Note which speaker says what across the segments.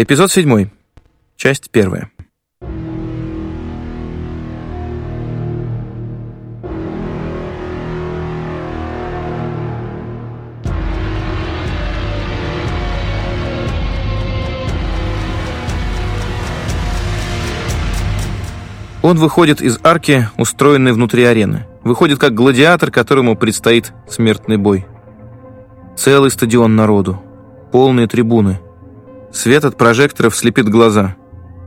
Speaker 1: Эпизод 7. Часть 1. Он выходит из арки, устроенной внутри арены. Выходит как гладиатор, которому предстоит смертный бой. Целый стадион народу. Полные трибуны. Свет от прожекторов слепит глаза.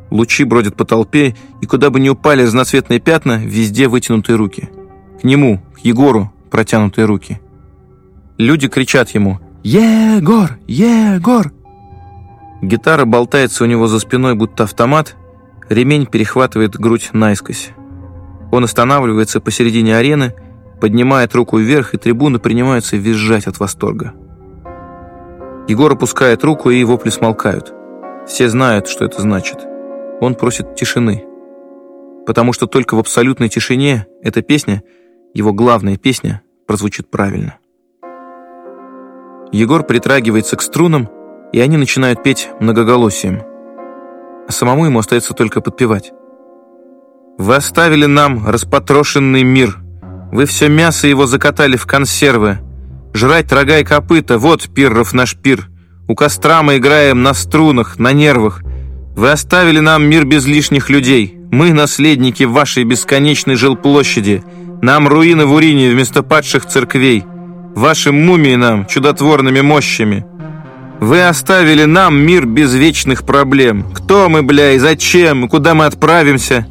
Speaker 1: Лучи бродят по толпе, и куда бы ни упали разноцветные пятна, везде вытянутые руки. К нему, к Егору, протянутые руки. Люди кричат ему «Егор! Егор!» Гитара болтается у него за спиной, будто автомат, ремень перехватывает грудь наискось. Он останавливается посередине арены, поднимает руку вверх, и трибуны принимаются визжать от восторга. Егор опускает руку, и вопли смолкают. Все знают, что это значит. Он просит тишины. Потому что только в абсолютной тишине эта песня, его главная песня, прозвучит правильно. Егор притрагивается к струнам, и они начинают петь многоголосием. А самому ему остается только подпевать. «Вы оставили нам распотрошенный мир. Вы все мясо его закатали в консервы. Жрать рога и копыта, вот пирров наш пир. У костра мы играем на струнах, на нервах. Вы оставили нам мир без лишних людей. Мы наследники вашей бесконечной жилплощади. Нам руины в Урине вместо падших церквей. Ваши мумии нам чудотворными мощами. Вы оставили нам мир без вечных проблем. Кто мы, бля, и зачем, и куда мы отправимся?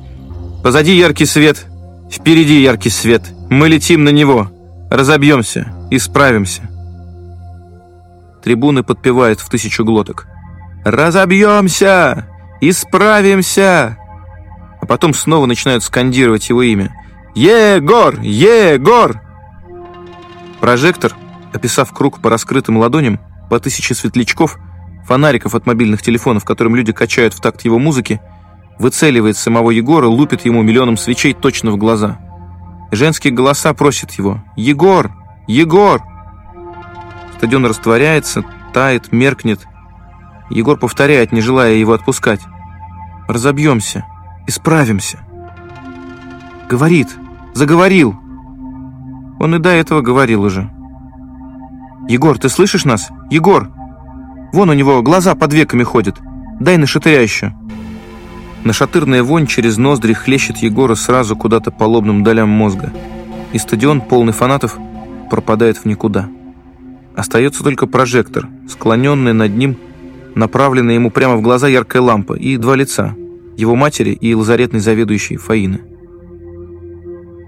Speaker 1: Позади яркий свет, впереди яркий свет. Мы летим на него, разобьемся, исправимся. Трибуны подпевают в тысячу глоток. «Разобьемся! Исправимся!» А потом снова начинают скандировать его имя. «Егор! Егор!» Прожектор, описав круг по раскрытым ладоням, по тысяче светлячков, фонариков от мобильных телефонов, которым люди качают в такт его музыки, выцеливает самого Егора, лупит ему миллионом свечей точно в глаза. Женские голоса просят его «Егор! Егор!» Стадион растворяется, тает, меркнет. Егор повторяет, не желая его отпускать. «Разобьемся, исправимся». Говорит, заговорил. Он и до этого говорил уже. «Егор, ты слышишь нас? Егор! Вон у него глаза под веками ходят. Дай на шатыря еще». Нашатырная вонь через ноздри хлещет Егора сразу куда-то по лобным долям мозга. И стадион, полный фанатов, пропадает в никуда. Остается только прожектор, склоненный над ним, направленная ему прямо в глаза яркая лампа и два лица, его матери и лазаретной заведующей Фаины.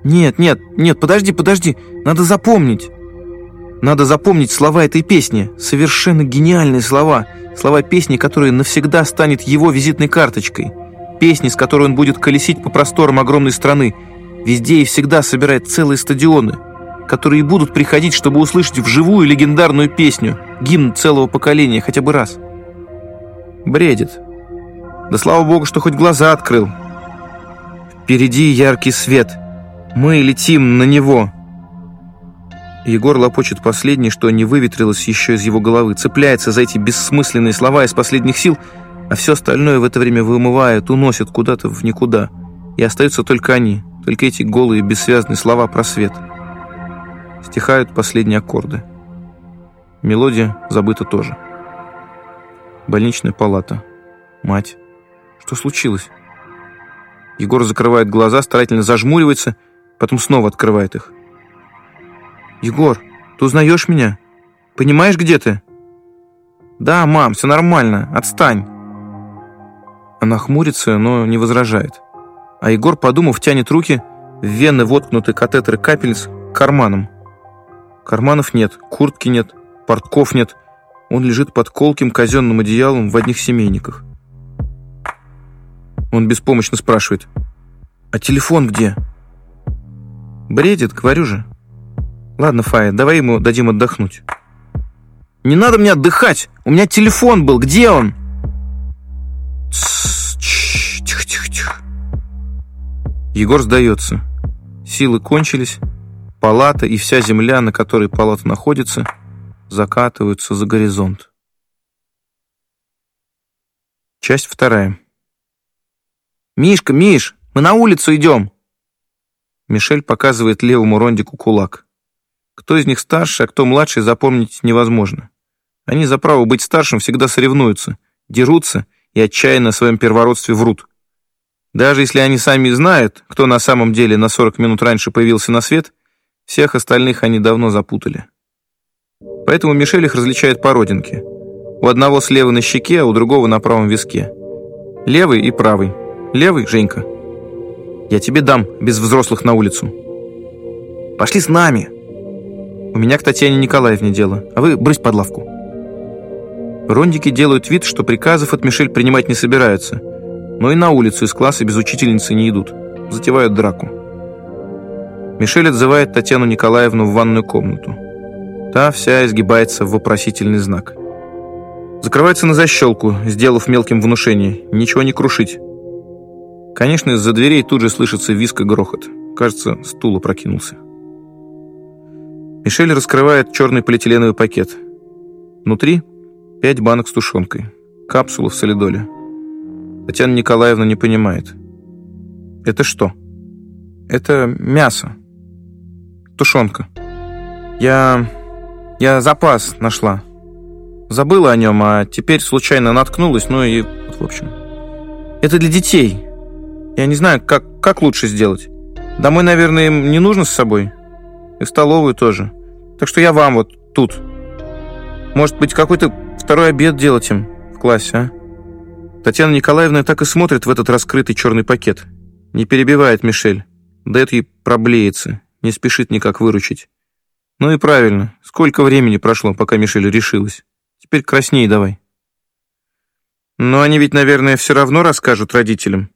Speaker 1: «Нет, нет, нет, подожди, подожди, надо запомнить!» Надо запомнить слова этой песни, совершенно гениальные слова, слова песни, которая навсегда станет его визитной карточкой, песни, с которой он будет колесить по просторам огромной страны, везде и всегда собирает целые стадионы – которые будут приходить, чтобы услышать вживую легендарную песню, гимн целого поколения хотя бы раз. Бредит. Да слава богу, что хоть глаза открыл. Впереди яркий свет. Мы летим на него. Егор лопочет последнее, что не выветрилось еще из его головы, цепляется за эти бессмысленные слова из последних сил, а все остальное в это время вымывает, уносит куда-то в никуда. И остаются только они, только эти голые бессвязные слова про свет. Стихают последние аккорды. Мелодия забыта тоже. Больничная палата. Мать. Что случилось? Егор закрывает глаза, старательно зажмуривается, потом снова открывает их. «Егор, ты узнаешь меня? Понимаешь, где ты?» «Да, мам, все нормально, отстань». Она хмурится, но не возражает. А Егор, подумав, тянет руки, в вены воткнуты катетеры капельниц, к карманам. Карманов нет, куртки нет, портков нет. Он лежит под колким казенным одеялом в одних семейниках. Он беспомощно спрашивает. «А телефон где?» «Бредит, говорю же». «Ладно, Фая, давай ему дадим отдохнуть». «Не надо мне отдыхать! У меня телефон был, где он?» Тихо-тихо-тихо. Егор сдается. Силы кончились. Палата и вся земля, на которой палата находится, закатываются за горизонт. Часть вторая. «Мишка, Миш, мы на улицу идем!» Мишель показывает левому Рондику кулак. Кто из них старше, а кто младший, запомнить невозможно. Они за право быть старшим всегда соревнуются, дерутся и отчаянно в своем первородстве врут. Даже если они сами знают, кто на самом деле на 40 минут раньше появился на свет, всех остальных они давно запутали. Поэтому Мишель их различает по родинке. У одного слева на щеке, а у другого на правом виске. Левый и правый. Левый — Женька. Я тебе дам, без взрослых на улицу. Пошли с нами. У меня к Татьяне Николаевне дело, а вы брысь под лавку. Рондики делают вид, что приказов от Мишель принимать не собираются, но и на улицу из класса без учительницы не идут. Затевают драку. Мишель отзывает Татьяну Николаевну в ванную комнату. Та вся изгибается в вопросительный знак. Закрывается на защелку, сделав мелким внушение. Ничего не крушить. Конечно, из-за дверей тут же слышится виск и грохот. Кажется, стул опрокинулся. Мишель раскрывает черный полиэтиленовый пакет. Внутри пять банок с тушенкой, капсулы в солидоле. Татьяна Николаевна не понимает. Это что? Это мясо. Тушенка. Я... я запас нашла. Забыла о нем, а теперь случайно наткнулась, ну и в общем. Это для детей. Я не знаю, как, как лучше сделать. Домой, наверное, им не нужно с собой. И в столовую тоже. Так что я вам вот тут. Может быть, какой-то второй обед делать им в классе, а? Татьяна Николаевна так и смотрит в этот раскрытый черный пакет. Не перебивает Мишель. Дает ей проблеется. Не спешит никак выручить. Ну и правильно. Сколько времени прошло, пока Мишель решилась. Теперь красней давай. Но они ведь, наверное, все равно расскажут родителям.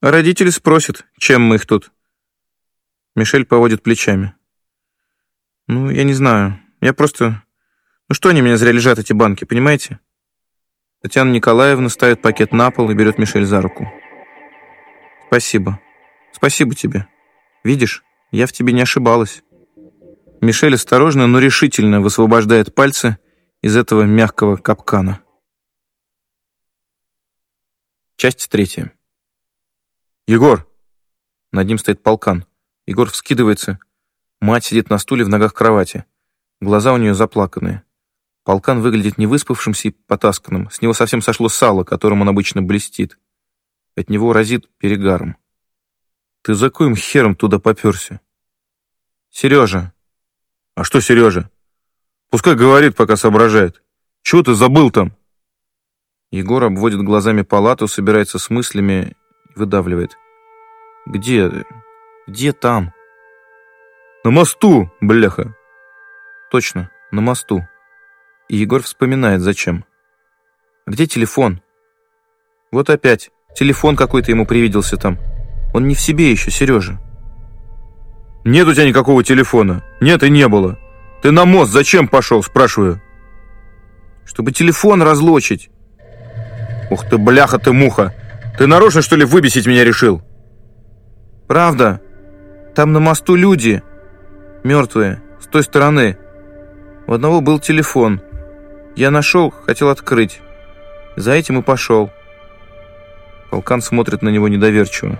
Speaker 1: А родители спросят, чем мы их тут. Мишель поводит плечами. Ну, я не знаю. Я просто... Ну что они меня зря лежат, эти банки, понимаете? Татьяна Николаевна ставит пакет на пол и берет Мишель за руку. Спасибо. Спасибо тебе. Видишь, я в тебе не ошибалась. Мишель осторожно, но решительно высвобождает пальцы из этого мягкого капкана. Часть третья. «Егор!» Над ним стоит полкан. Егор вскидывается. Мать сидит на стуле в ногах кровати. Глаза у нее заплаканные. Полкан выглядит невыспавшимся и потасканным. С него совсем сошло сало, которым он обычно блестит. От него разит перегаром. «Ты за коим хером туда поперся?» «Сережа!» «А что Сережа?» Пускай говорит, пока соображает. Чего ты забыл там?» Егор обводит глазами палату, собирается с мыслями и выдавливает. «Где? Где там?» «На мосту, бляха!» «Точно, на мосту». И Егор вспоминает, зачем. «А где телефон?» «Вот опять. Телефон какой-то ему привиделся там. Он не в себе еще, Сережа». «Нет у тебя никакого телефона. Нет и не было. Ты на мост зачем пошел, спрашиваю? Чтобы телефон разлочить. Ух ты, бляха ты, муха. Ты нарочно, что ли, выбесить меня решил? Правда. Там на мосту люди. Мертвые. С той стороны. У одного был телефон. Я нашел, хотел открыть. За этим и пошел. Полкан смотрит на него недоверчиво.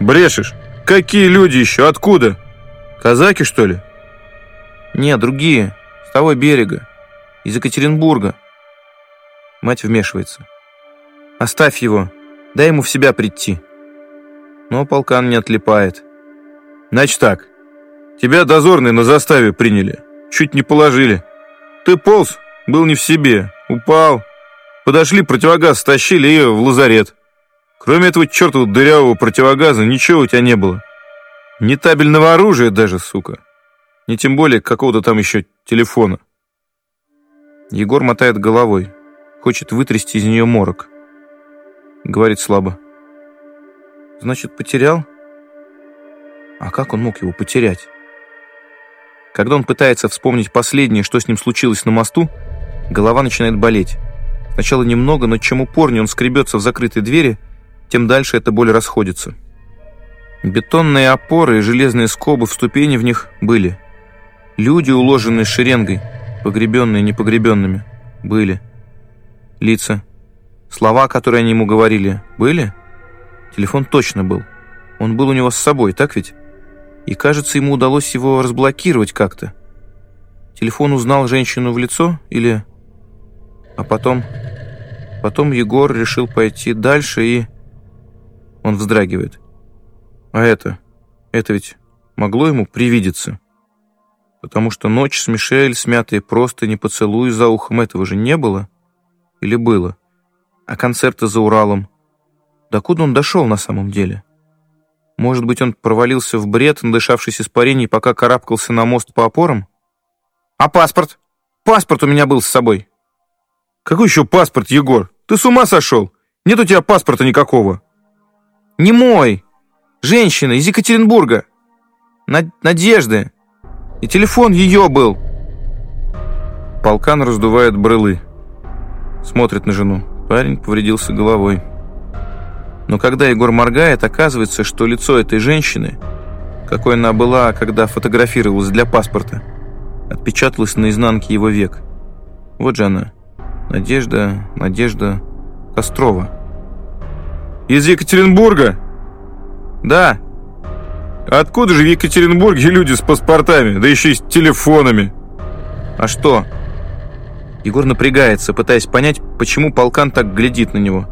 Speaker 1: «Брешешь? Какие люди еще? Откуда? Казаки, что ли?» «Нет, другие. С того берега. Из Екатеринбурга». Мать вмешивается. «Оставь его. Дай ему в себя прийти». Но полкан не отлипает. «Значит так. Тебя дозорные на заставе приняли. Чуть не положили. Ты полз, был не в себе. Упал. Подошли, противогаз стащили и в лазарет. Кроме этого чертового дырявого противогаза ничего у тебя не было. Ни табельного оружия даже, сука. Не тем более какого-то там еще телефона. Егор мотает головой. Хочет вытрясти из нее морок. Говорит слабо. Значит, потерял? А как он мог его потерять? Когда он пытается вспомнить последнее, что с ним случилось на мосту, голова начинает болеть. Сначала немного, но чем упорнее он скребется в закрытой двери, тем дальше эта боль расходится. Бетонные опоры и железные скобы в ступени в них были. Люди, уложенные шеренгой, погребенные непогребенными, были. Лица. Слова, которые они ему говорили, были? Телефон точно был. Он был у него с собой, так ведь? И, кажется, ему удалось его разблокировать как-то. Телефон узнал женщину в лицо или... А потом... Потом Егор решил пойти дальше и... Он вздрагивает. А это... Это ведь могло ему привидеться? Потому что ночь с Мишель, смятые просто не поцелуй за ухом, этого же не было? Или было? А концерты за Уралом? Докуда он дошел на самом деле? Может быть, он провалился в бред, надышавшись испарений, пока карабкался на мост по опорам? А паспорт? Паспорт у меня был с собой.
Speaker 2: Какой еще паспорт, Егор? Ты с ума сошел? Нет у тебя паспорта никакого.
Speaker 1: Не мой. Женщина из Екатеринбурга. Над Надежды. И телефон ее был.
Speaker 2: Полкан раздувает брылы. Смотрит на жену. Парень повредился головой.
Speaker 1: Но когда Егор моргает, оказывается, что лицо этой женщины, какой она была, когда фотографировалась для паспорта, отпечаталось на изнанке его век. Вот же она. Надежда, Надежда Кострова.
Speaker 2: «Из Екатеринбурга?»
Speaker 1: «Да».
Speaker 2: «Откуда же в Екатеринбурге люди с паспортами, да еще и с телефонами?»
Speaker 1: «А что?» Егор напрягается, пытаясь понять, почему полкан так глядит на него.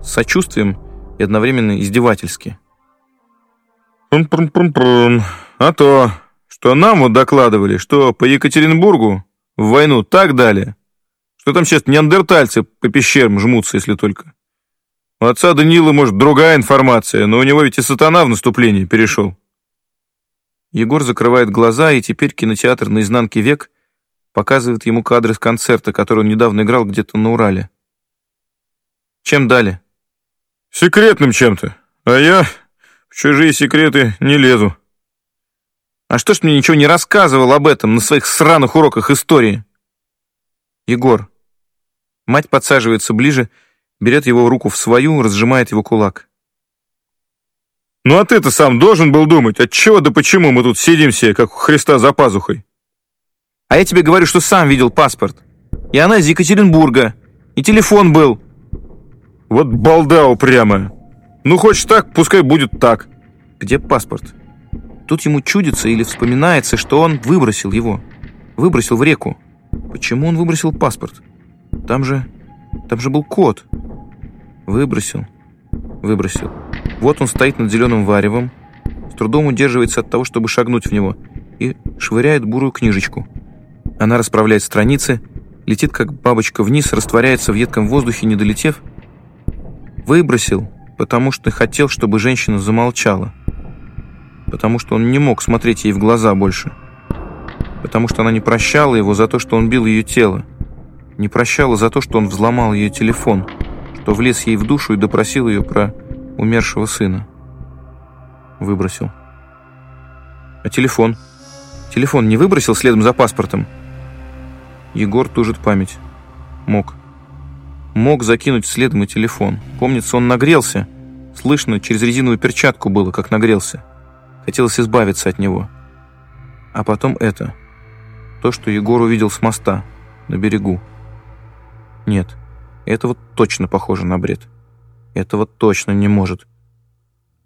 Speaker 1: С сочувствием и одновременно издевательски.
Speaker 2: «Прум-прум-прум-прум. А то, что нам вот докладывали, что по Екатеринбургу в войну так дали, что там сейчас неандертальцы по пещерам жмутся, если только. У отца Данила, может, другая информация, но у него ведь и сатана в наступлении перешел».
Speaker 1: Егор закрывает глаза, и теперь кинотеатр наизнанке век показывает ему кадры с концерта, который он недавно играл где-то на Урале. Чем дали?
Speaker 2: Секретным чем-то. А я в чужие секреты не лезу.
Speaker 1: А что ж мне ничего не рассказывал об этом на своих сраных уроках истории? Егор. Мать подсаживается ближе, берет его руку в свою, разжимает его кулак.
Speaker 2: Ну а ты-то сам должен был думать, от чего да почему мы тут сидим все, как у Христа за пазухой.
Speaker 1: А я тебе говорю, что сам видел паспорт. И она из Екатеринбурга. И телефон был.
Speaker 2: Вот балда упрямая. Ну, хочешь так, пускай будет так.
Speaker 1: Где паспорт? Тут ему чудится или вспоминается, что он выбросил его. Выбросил в реку. Почему он выбросил паспорт? Там же... Там же был код. Выбросил. Выбросил. Вот он стоит над зеленым варевом, с трудом удерживается от того, чтобы шагнуть в него, и швыряет бурую книжечку. Она расправляет страницы, летит как бабочка вниз, растворяется в едком воздухе, не долетев, Выбросил, потому что хотел, чтобы женщина замолчала. Потому что он не мог смотреть ей в глаза больше. Потому что она не прощала его за то, что он бил ее тело. Не прощала за то, что он взломал ее телефон, что влез ей в душу и допросил ее про умершего сына. Выбросил. А телефон? Телефон не выбросил следом за паспортом? Егор тужит память. Мог мог закинуть следом и телефон. Помнится, он нагрелся. Слышно, через резиновую перчатку было, как нагрелся. Хотелось избавиться от него. А потом это. То, что Егор увидел с моста, на берегу. Нет, это вот точно похоже на бред. Этого точно не может.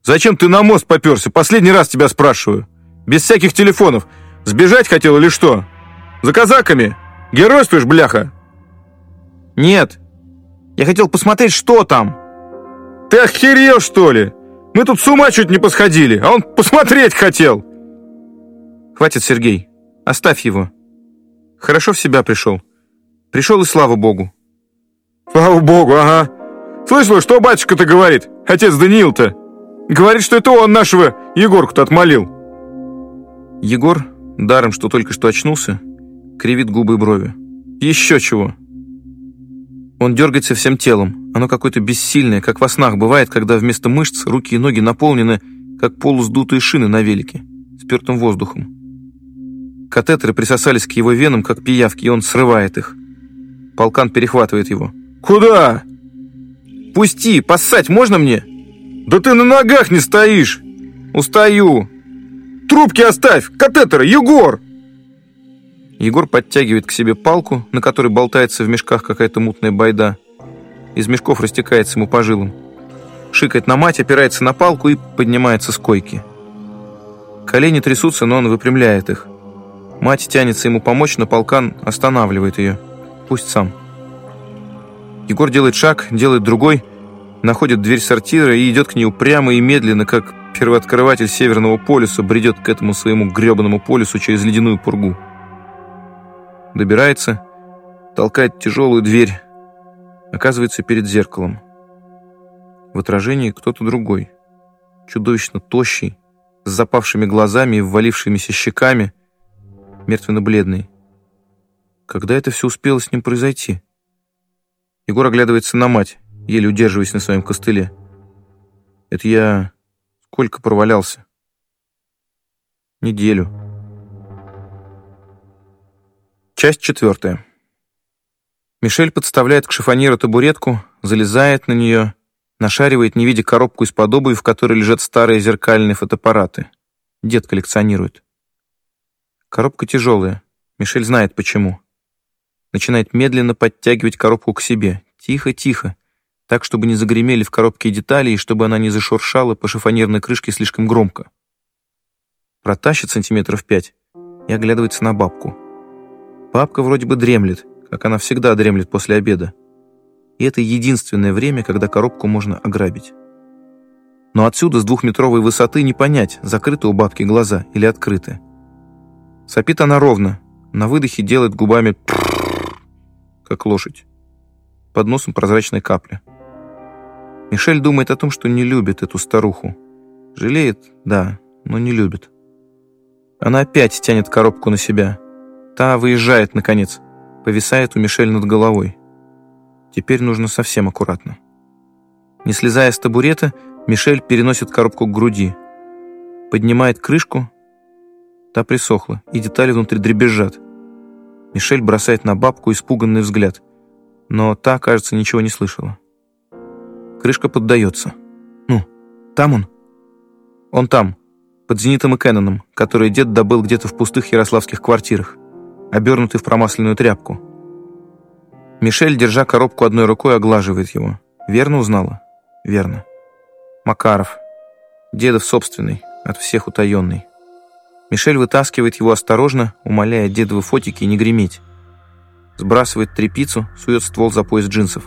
Speaker 2: «Зачем ты на мост поперся? Последний раз тебя спрашиваю. Без всяких телефонов. Сбежать хотел или что? За казаками? Геройствуешь, бляха?»
Speaker 1: «Нет, я хотел посмотреть, что там».
Speaker 2: «Ты охерел, что ли? Мы тут с ума чуть не посходили, а он посмотреть хотел».
Speaker 1: «Хватит, Сергей. Оставь его. Хорошо в себя пришел. Пришел и слава богу».
Speaker 2: «Слава богу, ага. Слышала, что батюшка-то говорит? Отец Даниил-то. Говорит, что это он нашего Егорку-то отмолил».
Speaker 1: Егор, даром что только что очнулся, кривит губы и брови. «Еще чего?» Он дергается всем телом. Оно какое-то бессильное, как во снах бывает, когда вместо мышц руки и ноги наполнены, как полусдутые шины на велике, спертым воздухом. Катетеры присосались к его венам, как пиявки, и он срывает их. Полкан перехватывает его.
Speaker 2: «Куда?»
Speaker 1: «Пусти! Поссать можно мне?»
Speaker 2: «Да ты на ногах не стоишь!»
Speaker 1: «Устаю!»
Speaker 2: «Трубки оставь! Катетеры! Егор!»
Speaker 1: Егор подтягивает к себе палку, на которой болтается в мешках какая-то мутная байда, из мешков растекается ему по жилам. Шикает на мать, опирается на палку и поднимается с койки. Колени трясутся, но он выпрямляет их. Мать тянется ему помочь, но полкан останавливает ее. Пусть сам. Егор делает шаг, делает другой, находит дверь сортира и идет к ней упрямо и медленно, как первооткрыватель Северного полюса бредет к этому своему гребаному полюсу через ледяную пургу. Добирается, толкает тяжелую дверь, оказывается перед зеркалом. В отражении кто-то другой, чудовищно тощий, с запавшими глазами и ввалившимися щеками, мертвенно-бледный. Когда это все успело с ним произойти? Егор оглядывается на мать, еле удерживаясь на своем костыле. Это я сколько провалялся? Неделю. Часть четвертая. Мишель подставляет к шифонеру табуретку, залезает на нее, нашаривает, не видя коробку из-под обуви, в которой лежат старые зеркальные фотоаппараты. Дед коллекционирует. Коробка тяжелая. Мишель знает, почему. Начинает медленно подтягивать коробку к себе. Тихо-тихо. Так, чтобы не загремели в коробке детали и чтобы она не зашуршала по шифонерной крышке слишком громко. Протащит сантиметров пять и оглядывается на бабку. Бабка вроде бы дремлет, как она всегда дремлет после обеда. И это единственное время, когда коробку можно ограбить. Но отсюда с двухметровой высоты не понять, закрыты у бабки глаза или открыты. Сопит она ровно, на выдохе делает губами как лошадь. Под носом прозрачная капля. Мишель думает о том, что не любит эту старуху. Жалеет, да, но не любит. Она опять тянет коробку на себя. Та выезжает, наконец, повисает у Мишель над головой. Теперь нужно совсем аккуратно. Не слезая с табурета, Мишель переносит коробку к груди. Поднимает крышку, Та присохла, и детали внутри дребезжат. Мишель бросает на бабку испуганный взгляд, но та, кажется, ничего не слышала. Крышка поддается. «Ну, там он?» «Он там, под Зенитом и Кэноном, который дед добыл где-то в пустых ярославских квартирах, обернутый в промасленную тряпку». Мишель, держа коробку одной рукой, оглаживает его. Верно узнала? Верно. Макаров. Дедов собственный, от всех утаенный. Мишель вытаскивает его осторожно, умоляя дедовы фотики не греметь. Сбрасывает трепицу, сует ствол за пояс джинсов.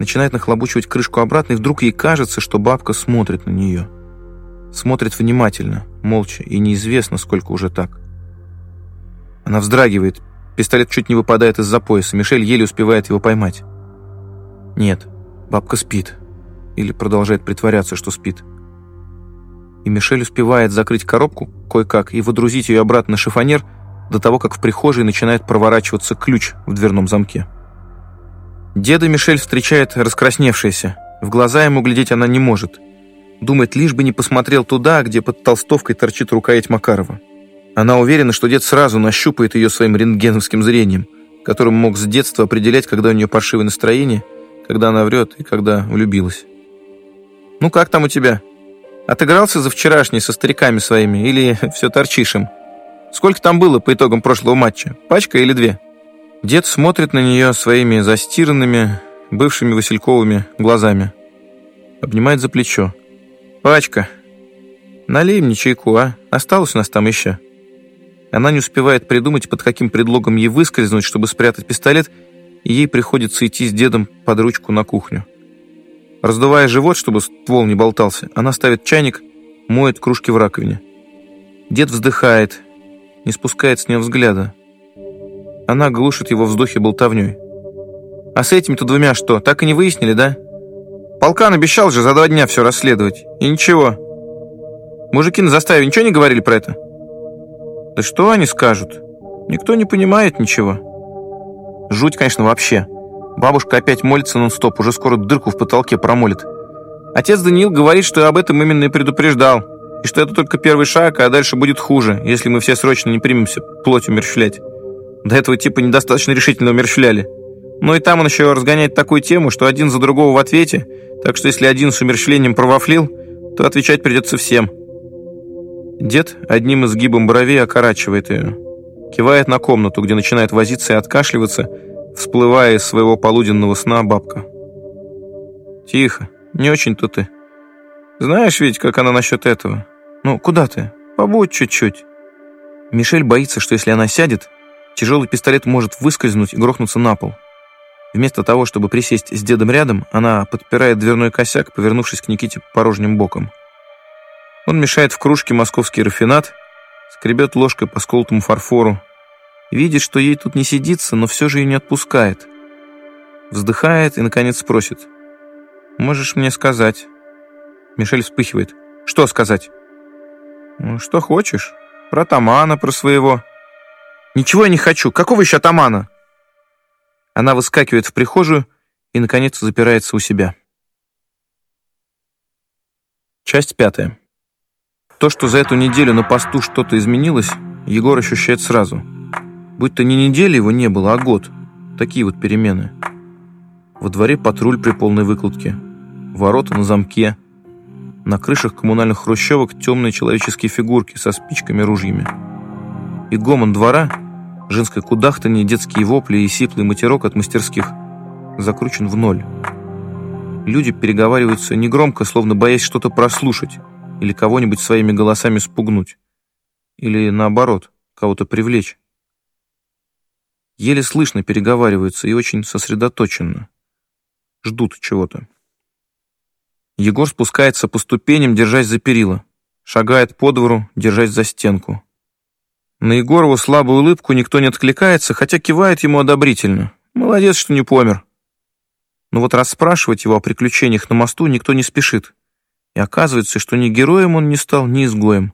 Speaker 1: Начинает нахлобучивать крышку обратно, и вдруг ей кажется, что бабка смотрит на нее. Смотрит внимательно, молча, и неизвестно, сколько уже так. Она вздрагивает, пистолет чуть не выпадает из-за пояса, Мишель еле успевает его поймать. Нет, бабка спит. Или продолжает притворяться, что спит и Мишель успевает закрыть коробку кое-как и выдрузить ее обратно на шифонер до того, как в прихожей начинает проворачиваться ключ в дверном замке. Деда Мишель встречает раскрасневшаяся. В глаза ему глядеть она не может. Думает, лишь бы не посмотрел туда, где под толстовкой торчит рукоять Макарова. Она уверена, что дед сразу нащупает ее своим рентгеновским зрением, которым мог с детства определять, когда у нее паршивое настроение, когда она врет и когда влюбилась. «Ну как там у тебя?» Отыгрался за вчерашний со стариками своими или все торчишь им? Сколько там было по итогам прошлого матча? Пачка или две?» Дед смотрит на нее своими застиранными, бывшими Васильковыми глазами. Обнимает за плечо. «Пачка. Налей мне чайку, а? Осталось у нас там еще». Она не успевает придумать, под каким предлогом ей выскользнуть, чтобы спрятать пистолет, и ей приходится идти с дедом под ручку на кухню. Раздувая живот, чтобы ствол не болтался, она ставит чайник, моет кружки в раковине. Дед вздыхает, не спускает с нее взгляда. Она глушит его вздохи болтовней. «А с этими-то двумя что, так и не выяснили, да? Полкан обещал же за два дня все расследовать. И ничего. Мужики на заставе ничего не говорили про это?» «Да что они скажут? Никто не понимает ничего. Жуть, конечно, вообще». Бабушка опять молится нон-стоп, уже скоро дырку в потолке промолит. Отец Даниил говорит, что об этом именно и предупреждал, и что это только первый шаг, а дальше будет хуже, если мы все срочно не примемся плоть умерщвлять. До этого типа недостаточно решительно умерщвляли. Ну и там он еще разгоняет такую тему, что один за другого в ответе, так что если один с умерщвлением провафлил, то отвечать придется всем. Дед одним изгибом бровей окорачивает ее. Кивает на комнату, где начинает возиться и откашливаться, всплывая из своего полуденного сна бабка. «Тихо, не очень-то ты. Знаешь ведь, как она насчет этого? Ну, куда ты? Побудь чуть-чуть». Мишель боится, что если она сядет, тяжелый пистолет может выскользнуть и грохнуться на пол. Вместо того, чтобы присесть с дедом рядом, она подпирает дверной косяк, повернувшись к Никите порожним боком. Он мешает в кружке московский рафинат, скребет ложкой по сколотому фарфору, видит, что ей тут не сидится, но все же ее не отпускает. Вздыхает и, наконец, спросит. «Можешь мне сказать?» Мишель вспыхивает. «Что сказать?» «Ну, что хочешь. Про атамана, про своего». «Ничего я не хочу. Какого еще атамана?» Она выскакивает в прихожую и, наконец, запирается у себя. Часть пятая. То, что за эту неделю на посту что-то изменилось, Егор ощущает сразу. Будь то не неделя его не было, а год. Такие вот перемены. Во дворе патруль при полной выкладке. Ворота на замке. На крышах коммунальных хрущевок темные человеческие фигурки со спичками ружьями. И гомон двора Женское кудахтанье, детские вопли и сиплый матерок от мастерских закручен в ноль. Люди переговариваются негромко, словно боясь что-то прослушать или кого-нибудь своими голосами спугнуть. Или, наоборот, кого-то привлечь. Еле слышно переговариваются и очень сосредоточенно. Ждут чего-то. Егор спускается по ступеням, держась за перила. Шагает по двору, держась за стенку. На Егорову слабую улыбку никто не откликается, хотя кивает ему одобрительно. Молодец, что не помер. Но вот расспрашивать его о приключениях на мосту никто не спешит. И оказывается, что ни героем он не стал, ни изгоем.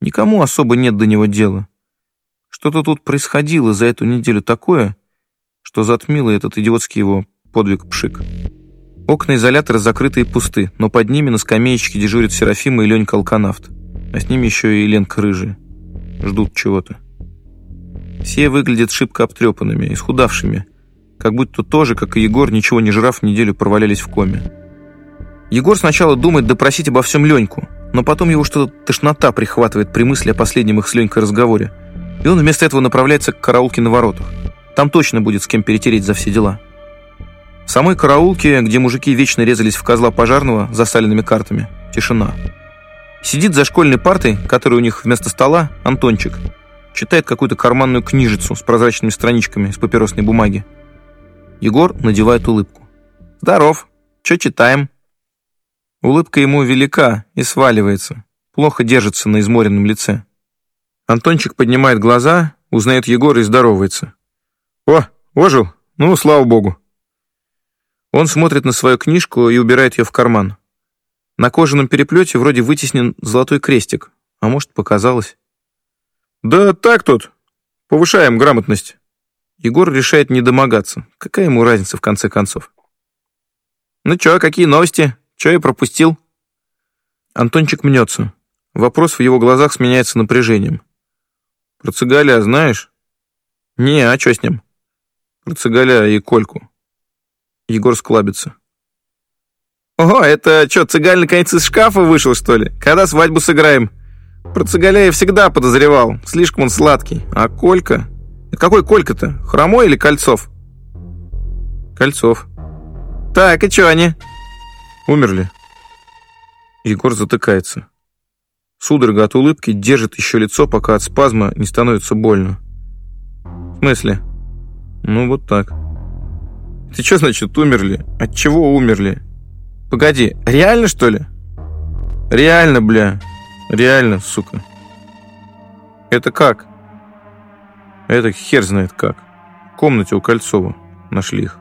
Speaker 1: Никому особо нет до него дела. Что-то тут происходило за эту неделю такое, что затмило этот идиотский его подвиг пшик. Окна изолятора закрыты и пусты, но под ними на скамеечке дежурят Серафима и Ленька Алканавт, а с ними еще и Ленка Рыжая ждут чего-то. Все выглядят шибко обтрепанными, исхудавшими, как будто тоже, как и Егор, ничего не жрав, неделю провалялись в коме. Егор сначала думает допросить обо всем Леньку, но потом его что-то тошнота прихватывает при мысли о последнем их с Ленькой разговоре, и он вместо этого направляется к караулке на воротах. Там точно будет с кем перетереть за все дела. В самой караулке, где мужики вечно резались в козла пожарного засаленными картами, тишина. Сидит за школьной партой, которая у них вместо стола, Антончик. Читает какую-то карманную книжицу с прозрачными страничками из папиросной бумаги. Егор надевает улыбку. «Здоров. Че читаем?» Улыбка ему велика и сваливается. Плохо держится на изморенном лице. Антончик поднимает глаза, узнает Егора и здоровается. «О, ожил? Ну, слава богу». Он смотрит на свою книжку и убирает ее в карман. На кожаном переплете вроде вытеснен золотой крестик, а может, показалось. «Да так тут. Повышаем грамотность». Егор решает не домогаться. Какая ему разница, в конце концов? «Ну чё, какие новости? Чё я пропустил?» Антончик мнется. Вопрос в его глазах сменяется напряжением. «Про Цыгаля знаешь?» «Не, а чё с ним?» «Про Цыгаля и Кольку». Егор склабится. «Ого, это что, цыгаль наконец из шкафа вышел, что ли? Когда свадьбу сыграем?» Про цыгаля я всегда подозревал. Слишком он сладкий. А Колька? Это какой Колька-то? Хромой или Кольцов? Кольцов. Так, и что они? Умерли. Егор затыкается. Судорога от улыбки держит еще лицо, пока от спазма не становится больно. В смысле? Ну, вот так. Ты что значит умерли? От чего умерли? Погоди, реально, что ли? Реально, бля. Реально, сука. Это как? Это хер знает как. В комнате у Кольцова. Нашли их.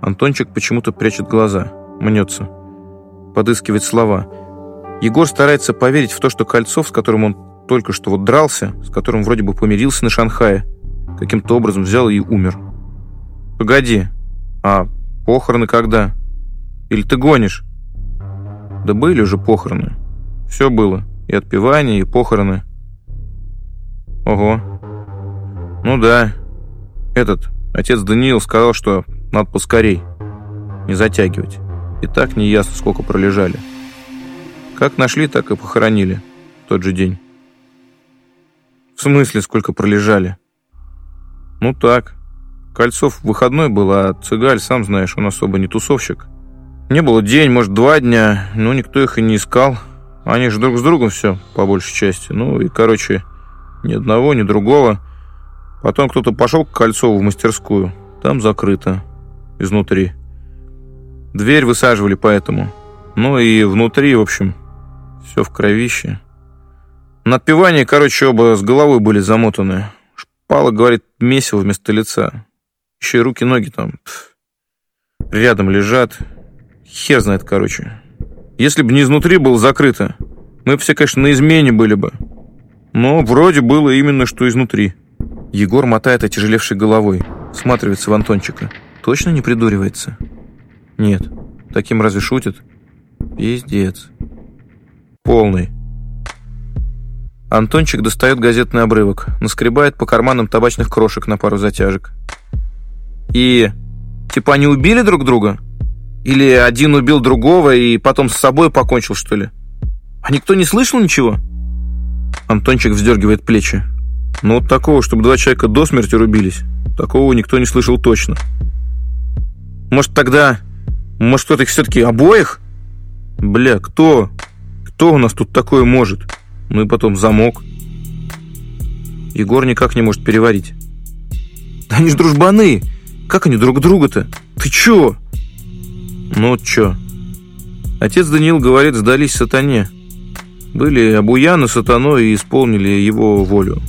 Speaker 1: Антончик почему-то прячет глаза, мнется. Подыскивает слова. Егор старается поверить в то, что Кольцов, с которым он только что вот дрался, с которым вроде бы помирился на Шанхае, каким-то образом взял и умер. Погоди, а похороны когда? Или ты гонишь?» «Да были уже похороны. Все было. И отпевание, и похороны». «Ого. Ну да. Этот, отец Даниил сказал, что надо поскорей. Не затягивать. И так не ясно, сколько пролежали. Как нашли, так и похоронили. В тот же день». «В смысле, сколько пролежали?» «Ну так.
Speaker 2: Кольцов выходной был, а Цыгаль, сам знаешь, он особо не тусовщик. Не было день, может, два дня, но никто их и не искал. Они же друг с другом все, по большей части. Ну и, короче, ни одного, ни другого. Потом кто-то пошел к Кольцову в мастерскую. Там закрыто. Изнутри. Дверь высаживали поэтому. Ну и внутри, в общем, все в кровище. На отпевании, короче, оба с головой были замотаны. Шпала, говорит, месиво вместо лица. Еще и руки-ноги там пф, рядом лежат. Хер знает, короче. Если бы не изнутри было закрыто, мы все, конечно, на измене были бы. Но вроде было именно что изнутри.
Speaker 1: Егор мотает отяжелевшей головой, всматривается в Антончика. Точно не придуривается? Нет. Таким разве шутит? Пиздец. Полный. Антончик достает газетный обрывок, наскребает по карманам табачных крошек на пару затяжек. И... Типа они убили друг друга? Или один убил другого и потом с собой покончил, что ли? А никто не слышал ничего? Антончик вздергивает плечи.
Speaker 2: Ну, вот такого, чтобы два человека до смерти рубились, такого никто не слышал точно.
Speaker 1: Может, тогда... Может, кто-то их все-таки обоих?
Speaker 2: Бля, кто? Кто у нас тут такое может? Ну и потом замок.
Speaker 1: Егор никак не может переварить. Они ж дружбаны! Как они друг друга-то? Ты чё?
Speaker 2: Ну, чё? Отец Даниил говорит, сдались сатане. Были обуяны сатаной и исполнили его волю.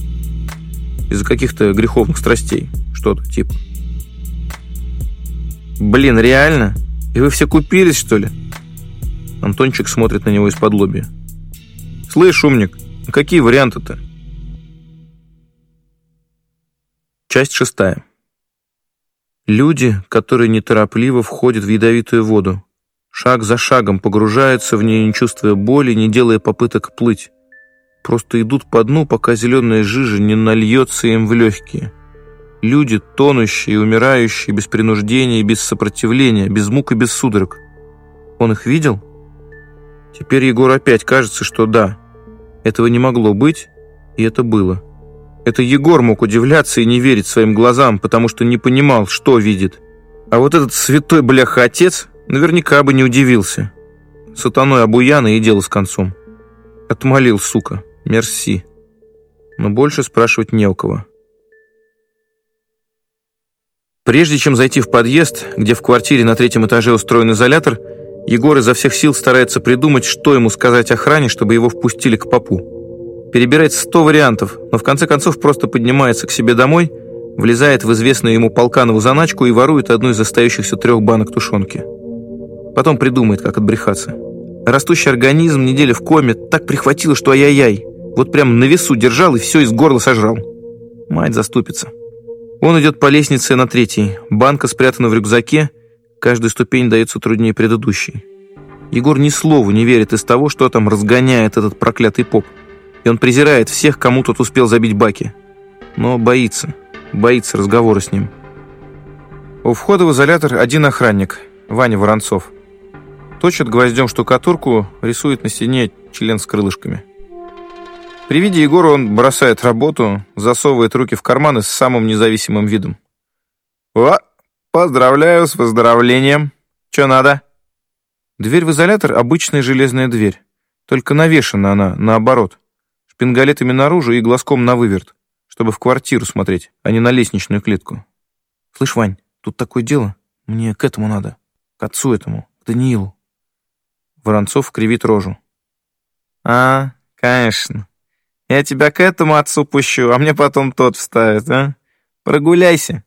Speaker 2: Из-за каких-то греховных страстей. Что-то типа.
Speaker 1: Блин, реально? И вы все купились, что ли? Антончик смотрит на него из-под лоби.
Speaker 2: Слышь, умник, какие варианты-то?
Speaker 1: Часть шестая. Люди, которые неторопливо входят в ядовитую воду, шаг за шагом погружаются в нее, не чувствуя боли, не делая попыток плыть. Просто идут по дну, пока зеленая жижа не нальется им в легкие. Люди, тонущие, умирающие, без принуждения без сопротивления, без мук и без судорог. Он их видел? Теперь Егор опять кажется, что да, этого не могло быть, и это было. Это Егор мог удивляться и не верить своим глазам, потому что не понимал, что видит. А вот этот святой бляха-отец наверняка бы не удивился. Сатаной обуяна и дело с концом. Отмолил, сука. Мерси. Но больше спрашивать не у кого. Прежде чем зайти в подъезд, где в квартире на третьем этаже устроен изолятор, Егор изо всех сил старается придумать, что ему сказать охране, чтобы его впустили к попу. Перебирает сто вариантов, но в конце концов просто поднимается к себе домой, влезает в известную ему полканову заначку и ворует одну из остающихся трех банок тушенки. Потом придумает, как отбрехаться. Растущий организм, неделя в коме, так прихватило, что ай-яй-яй. Вот прям на весу держал и все из горла сожрал. Мать заступится. Он идет по лестнице на третий. Банка спрятана в рюкзаке. Каждая ступень дается труднее предыдущей. Егор ни слова не верит из того, что там разгоняет этот проклятый поп и он презирает всех, кому тот успел забить баки. Но боится, боится разговора с ним. У входа в изолятор один охранник, Ваня Воронцов. Точит гвоздем штукатурку, рисует на стене член с крылышками. При виде Егора он бросает работу, засовывает руки в карманы с самым независимым видом. «О, поздравляю с выздоровлением. Че надо?» Дверь в изолятор — обычная железная дверь, только навешана она наоборот пингалетами наружу и глазком на выверт, чтобы в квартиру смотреть, а не на лестничную клетку. «Слышь, Вань, тут такое дело. Мне к этому надо. К отцу этому, к Даниилу». Воронцов кривит рожу. «А, конечно. Я тебя к этому отцу пущу, а мне потом тот вставит, а? Прогуляйся».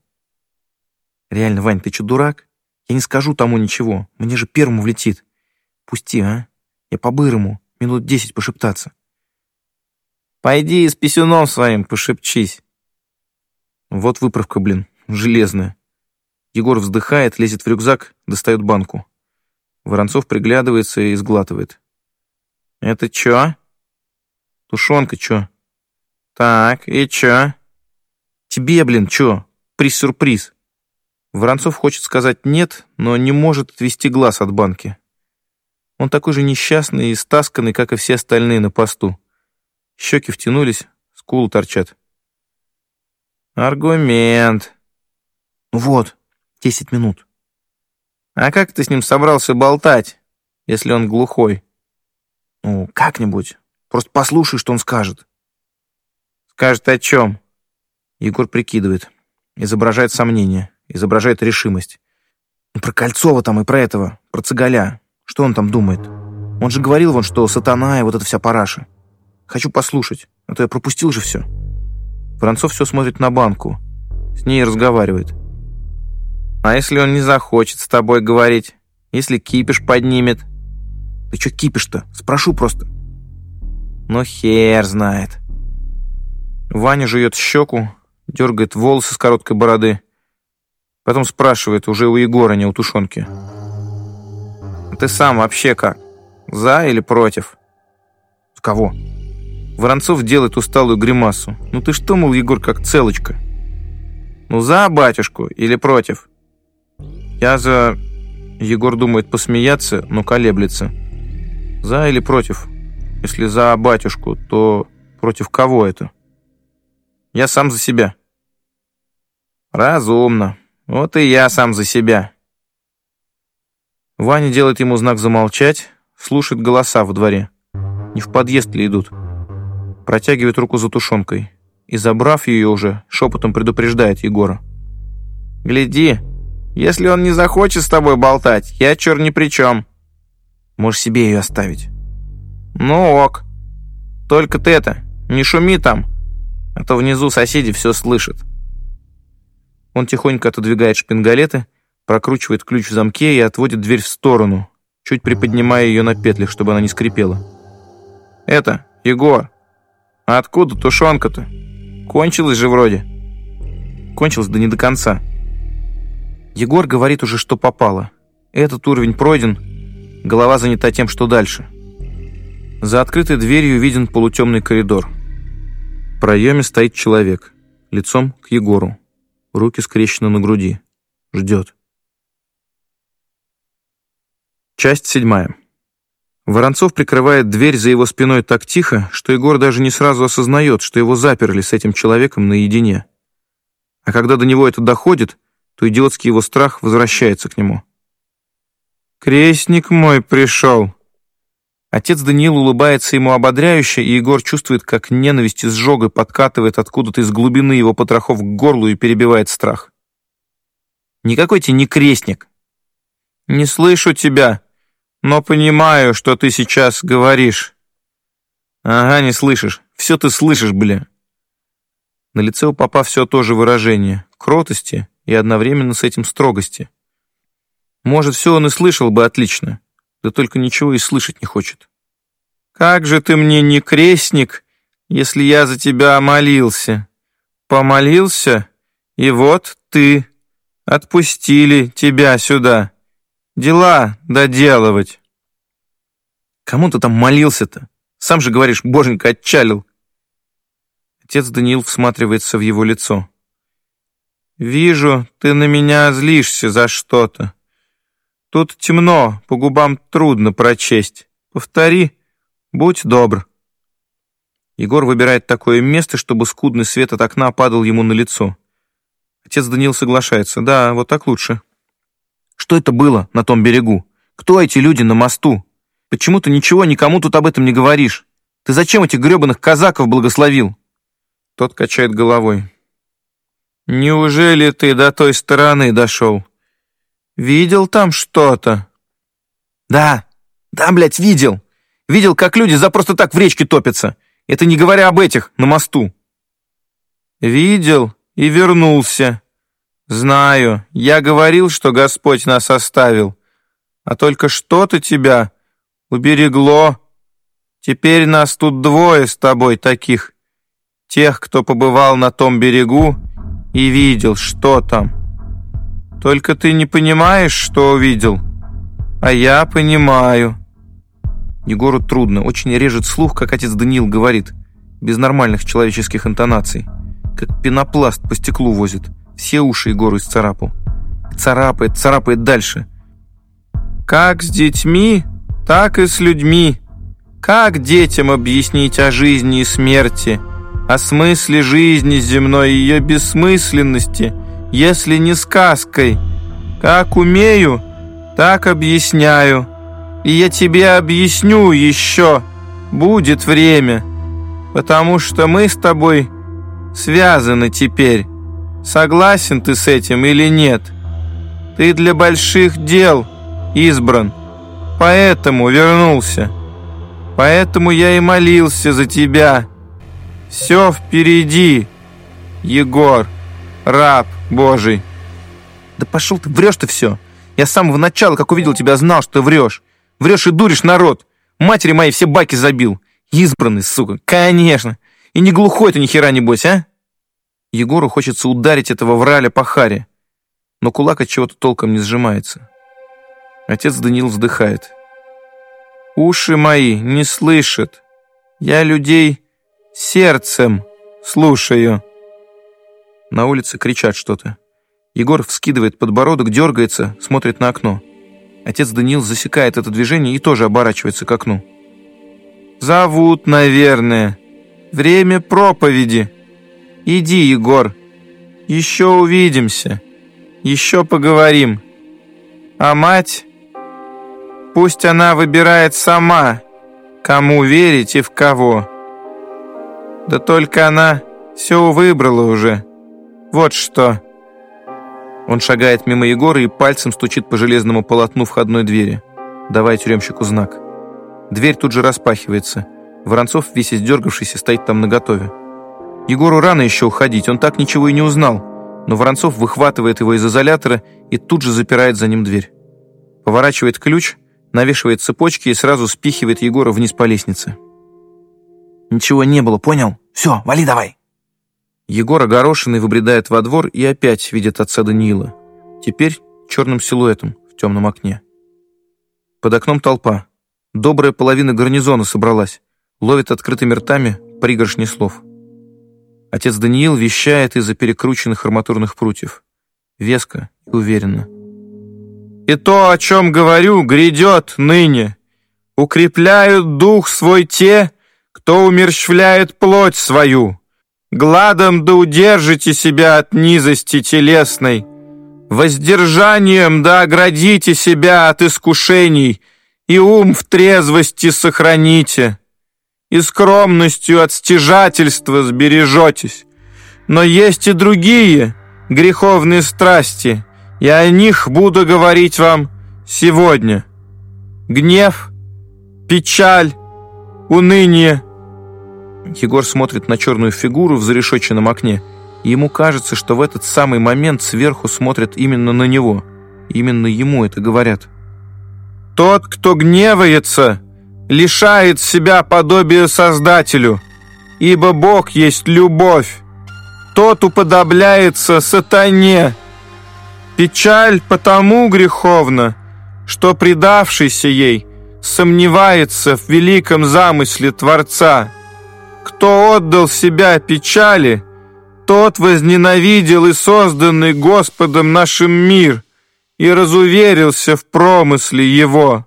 Speaker 1: «Реально, Вань, ты что, дурак? Я не скажу тому ничего. Мне же первому влетит. Пусти, а? Я по-бырому, минут десять пошептаться». Пойди с писюном своим пошепчись. Вот выправка, блин, железная. Егор вздыхает, лезет в рюкзак, достает банку. Воронцов приглядывается и сглатывает. «Это чё?» «Тушенка чё?» «Так, и чё?» «Тебе, блин, чё? Приз-сюрприз». Воронцов хочет сказать «нет», но не может отвести глаз от банки. Он такой же несчастный и стасканный, как и все остальные на посту. Щеки втянулись, скулы торчат. «Аргумент. Вот, десять минут. А как ты с ним собрался болтать, если он глухой? Ну, как-нибудь. Просто послушай, что он скажет. Скажет о чем? Егор прикидывает. Изображает сомнение, изображает решимость. Ну, про Кольцова там и про этого, про Цыгаля. Что он там думает? Он же говорил вон, что сатана и вот эта вся параша. Хочу послушать, а то я пропустил же все. Воронцов все смотрит на банку. С ней разговаривает. А если он не захочет с тобой говорить? Если кипиш поднимет? Ты что кипиш-то? Спрошу просто. Ну, хер знает. Ваня жует щеку, дергает волосы с короткой бороды. Потом спрашивает уже у Егора, не у Тушенки. Ты сам вообще как? За или против? Кого? Воронцов делает усталую гримасу. Ну ты что, мол, Егор, как целочка? Ну за батюшку или против? Я за... Егор думает посмеяться, но колеблется. За или против? Если за батюшку, то против кого это? Я сам за себя. Разумно. Вот и я сам за себя. Ваня делает ему знак замолчать, слушает голоса во дворе. Не в подъезд ли идут? Протягивает руку за тушенкой и, забрав ее уже, шепотом предупреждает Егора. «Гляди, если он не захочет с тобой болтать, я чер ни при чем. Можешь себе ее оставить». «Ну ок. Только ты это, не шуми там, а то внизу соседи все слышат». Он тихонько отодвигает шпингалеты, прокручивает ключ в замке и отводит дверь в сторону, чуть приподнимая ее на петлях, чтобы она не скрипела. «Это, Егор, а откуда тушенка-то? Кончилась же вроде». Кончилась, да не до конца. Егор говорит уже, что попало. Этот уровень пройден, голова занята тем, что дальше. За открытой дверью виден полутемный коридор. В проеме стоит человек, лицом к Егору. Руки скрещены на груди. Ждет. Часть седьмая. Воронцов прикрывает дверь за его спиной так тихо, что Егор даже не сразу осознает, что его заперли с этим человеком наедине. А когда до него это доходит, то идиотский его страх возвращается к нему. «Крестник мой пришел!» Отец Даниил улыбается ему ободряюще, и Егор чувствует, как ненависть и сжога подкатывает откуда-то из глубины его потрохов к горлу и перебивает страх. «Никакой тебе не крестник!» «Не слышу тебя!» но понимаю, что ты сейчас говоришь». «Ага, не слышишь. Все ты слышишь, бля». На лице у папа все то же выражение, кротости и одновременно с этим строгости. Может, все он и слышал бы отлично, да только ничего и слышать не хочет. «Как же ты мне не крестник, если я за тебя молился? Помолился, и вот ты. Отпустили тебя сюда дела доделывать. Кому ты там молился-то? Сам же говоришь, боженька отчалил. Отец Даниил всматривается в его лицо. «Вижу, ты на меня злишься за что-то. Тут темно, по губам трудно прочесть. Повтори, будь добр». Егор выбирает такое место, чтобы скудный свет от окна падал ему на лицо. Отец Даниил соглашается. «Да, вот так лучше». Что это было на том берегу? Кто эти люди на мосту? Почему ты ничего никому тут об этом не говоришь? Ты зачем этих гребаных казаков благословил?» Тот качает головой. «Неужели ты до той стороны дошел? Видел там что-то?» «Да, да, блядь, видел. Видел, как люди за просто так в речке топятся. Это не говоря об этих, на мосту». «Видел и вернулся. «Знаю, я говорил, что Господь нас оставил, а только что-то тебя уберегло. Теперь нас тут двое с тобой таких, тех, кто побывал на том берегу и видел, что там. Только ты не понимаешь, что увидел, а я понимаю». Егору трудно, очень режет слух, как отец Даниил говорит, без нормальных человеческих интонаций, как пенопласт по стеклу возит. Все уши Егору исцарапал. Царапает, царапает дальше. «Как с детьми, так и с людьми. Как детям объяснить о жизни и смерти, о смысле жизни земной и ее бессмысленности, если не сказкой. Как умею, так объясняю. И я тебе объясню еще. Будет время. Потому что мы с тобой связаны теперь. Согласен ты с этим или нет? Ты для больших дел избран. Поэтому вернулся. Поэтому я и молился за тебя. Все впереди, Егор, раб Божий. Да пошел ты, врешь ты все. Я с самого начала, как увидел тебя, знал, что врешь. Врешь и дуришь народ. Матери моей все баки забил. Избранный, сука, конечно. И не глухой ты ни хера небось, а? Егору хочется ударить этого враля по харе. Но кулак от чего-то толком не сжимается. Отец Даниил вздыхает. Уши мои не слышат. Я людей сердцем слушаю. На улице кричат что-то. Егор вскидывает подбородок, дергается, смотрит на окно. Отец Даниил засекает это движение и тоже оборачивается к окну. «Зовут, наверное. Время проповеди. Иди, Егор. Еще увидимся. Еще поговорим. А мать...» Пусть она выбирает сама, кому верить и в кого. Да только она все выбрала уже. Вот что. Он шагает мимо Егора и пальцем стучит по железному полотну входной двери, давая тюремщику знак. Дверь тут же распахивается. Воронцов, весь издергавшийся, стоит там наготове. Егору рано еще уходить, он так ничего и не узнал, но Воронцов выхватывает его из изолятора и тут же запирает за ним дверь. Поворачивает ключ, навешивает цепочки и сразу спихивает Егора вниз по лестнице. «Ничего не было, понял? Все, вали давай!» Егор огорошенный выбредает во двор и опять видит отца Даниила. Теперь черным силуэтом в темном окне. Под окном толпа. Добрая половина гарнизона собралась. Ловит открытыми ртами пригоршни слов. Отец Даниил вещает из-за перекрученных арматурных прутьев. Веско и уверенно. И то, о чем говорю, грядет ныне. Укрепляют дух свой те, кто умерщвляет плоть свою. Гладом да удержите себя от низости телесной. Воздержанием да оградите себя от искушений, и ум в трезвости сохраните. И скромностью от стяжательства сбережетесь. Но есть и другие греховные страсти — и о них буду говорить вам сегодня. Гнев, печаль, уныние. Егор смотрит на черную фигуру в зарешоченном окне, ему кажется, что в этот самый момент сверху смотрят именно на него. Именно ему это говорят. «Тот, кто гневается, лишает себя подобия Создателю, ибо Бог есть любовь. Тот уподобляется сатане, Печаль потому греховна, что предавшийся ей сомневается в великом замысле Творца. Кто отдал себя печали, тот возненавидел и созданный Господом нашим мир и разуверился в промысле его.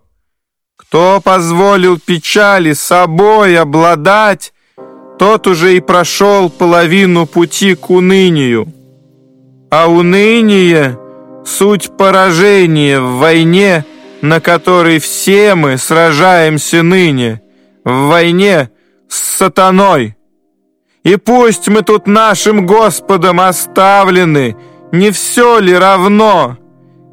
Speaker 1: Кто позволил печали собой обладать, тот уже и прошел половину пути к унынию. А уныние — суть поражения в войне, на которой все мы сражаемся ныне, в войне с сатаной. И пусть мы тут нашим Господом оставлены, не все ли равно?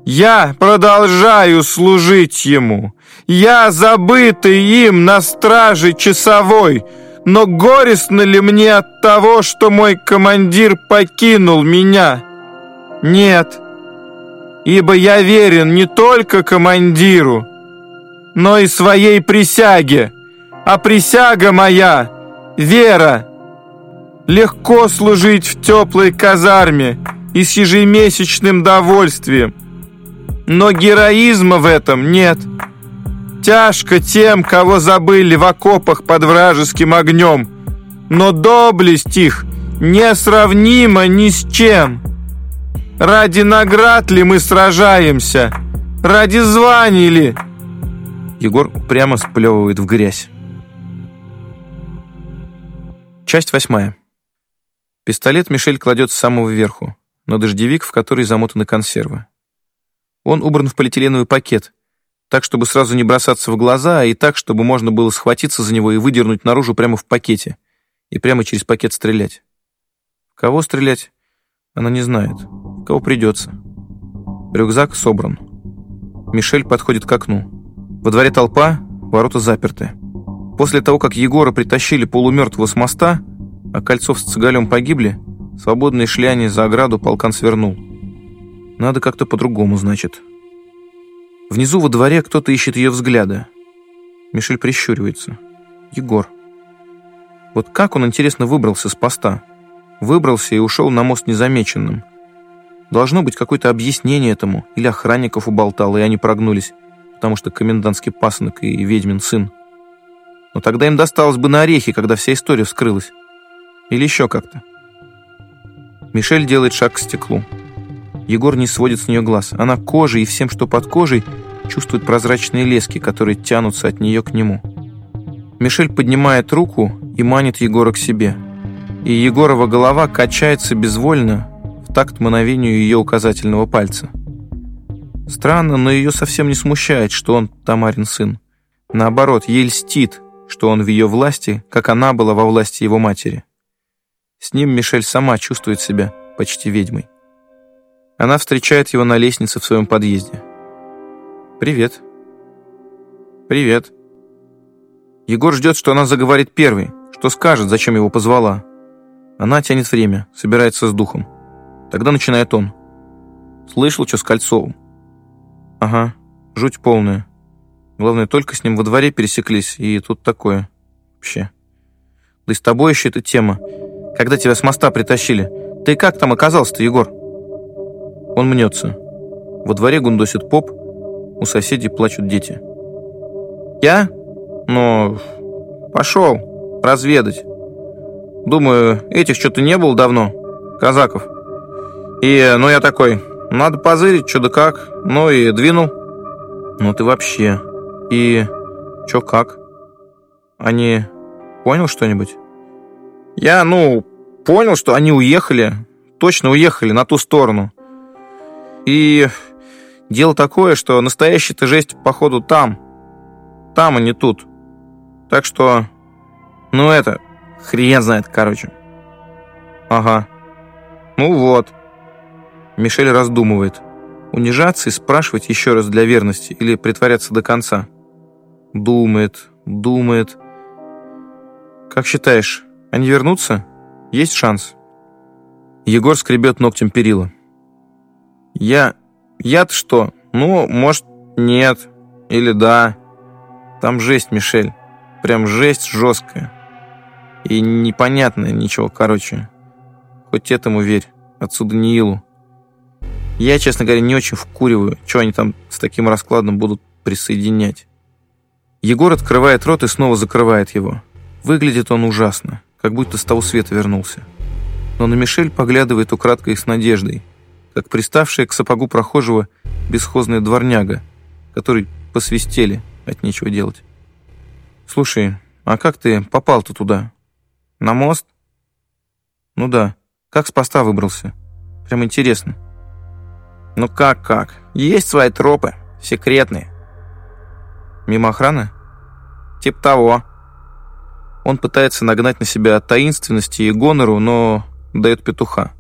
Speaker 1: Я продолжаю служить Ему. Я забытый им на страже часовой, но горестно ли мне от того, что мой командир покинул меня? Нет, ибо я верен не только командиру, но и своей присяге, а присяга моя — вера. Легко служить в теплой казарме и с ежемесячным довольствием, но героизма в этом нет. Тяжко тем, кого забыли в окопах под вражеским огнем, но доблесть их несравнима ни с чем. Ради наград ли мы сражаемся? Ради званий ли?» Егор прямо сплевывает в грязь. Часть восьмая. Пистолет Мишель кладет с самого верху, но дождевик, в который замотаны консервы. Он убран в полиэтиленовый пакет, так, чтобы сразу не бросаться в глаза, и так, чтобы можно было схватиться за него и выдернуть наружу прямо в пакете, и прямо через пакет стрелять. В кого стрелять, она не знает. В кого придется. Рюкзак собран. Мишель подходит к окну. Во дворе толпа, ворота заперты. После того, как Егора притащили полумертвого с моста, а Кольцов с Цыгалем погибли, свободные шли они за ограду, полкан свернул. Надо как-то по-другому, значит. Внизу во дворе кто-то ищет ее взгляда. Мишель прищуривается. Егор. Вот как он, интересно, выбрался с поста? Выбрался и ушел на мост незамеченным. Должно быть какое-то объяснение этому, или охранников уболтал, и они прогнулись, потому что комендантский пасынок и ведьмин сын. Но тогда им досталось бы на орехи, когда вся история вскрылась. Или еще как-то. Мишель делает шаг к стеклу. Егор не сводит с нее глаз. Она кожей и всем, что под кожей, чувствует прозрачные лески, которые тянутся от нее к нему. Мишель поднимает руку и манит Егора к себе. И Егорова голова качается безвольно в такт мановению ее указательного пальца. Странно, но ее совсем не смущает, что он Тамарин сын. Наоборот, ей льстит, что он в ее власти, как она была во власти его матери. С ним Мишель сама чувствует себя почти ведьмой. Она встречает его на лестнице в своем подъезде. «Привет». «Привет». Егор ждет, что она заговорит первой, что скажет, зачем его позвала. Она тянет время, собирается с духом. Тогда начинает он. «Слышал, что с Кольцовым?» «Ага, жуть полная. Главное, только с ним во дворе пересеклись, и тут такое. Вообще. Да и с тобой еще эта тема. Когда тебя с моста притащили. Ты как там оказался-то, Егор? Он мнется. Во дворе гундосит поп, у соседей плачут дети. Я? Ну, пошел разведать. Думаю, этих что-то не было давно, казаков. И, ну, я такой, надо позырить, что да как. Ну и двинул. Ну ты вообще... И чё как? Они понял что-нибудь? Я, ну, понял, что они уехали. Точно уехали на ту сторону. И дело такое, что настоящая-то жесть, походу, там. Там, а не тут. Так что, ну это, хрен знает, короче. Ага. Ну вот. Мишель раздумывает. Унижаться и спрашивать еще раз для верности или притворяться до конца. Думает, думает. Как считаешь, они вернутся? Есть шанс? Егор скребет ногтем перила. Я... Я-то что? Ну, может, нет. Или да. Там жесть, Мишель. Прям жесть жесткая. И непонятное ничего, короче. Хоть этому верь. Отсюда не илу. Я, честно говоря, не очень вкуриваю, что они там с таким раскладом будут присоединять. Егор открывает рот и снова закрывает его. Выглядит он ужасно, как будто с того света вернулся. Но на Мишель поглядывает украдкой с надеждой, как приставшая к сапогу прохожего бесхозная дворняга, который посвистели от нечего делать. «Слушай, а как ты попал-то туда? На мост?» «Ну да. Как с поста выбрался? Прям интересно». «Ну как-как? Есть свои тропы, секретные. Мимо охраны? Тип того. Он пытается нагнать на себя таинственности и гонору, но дает петуха.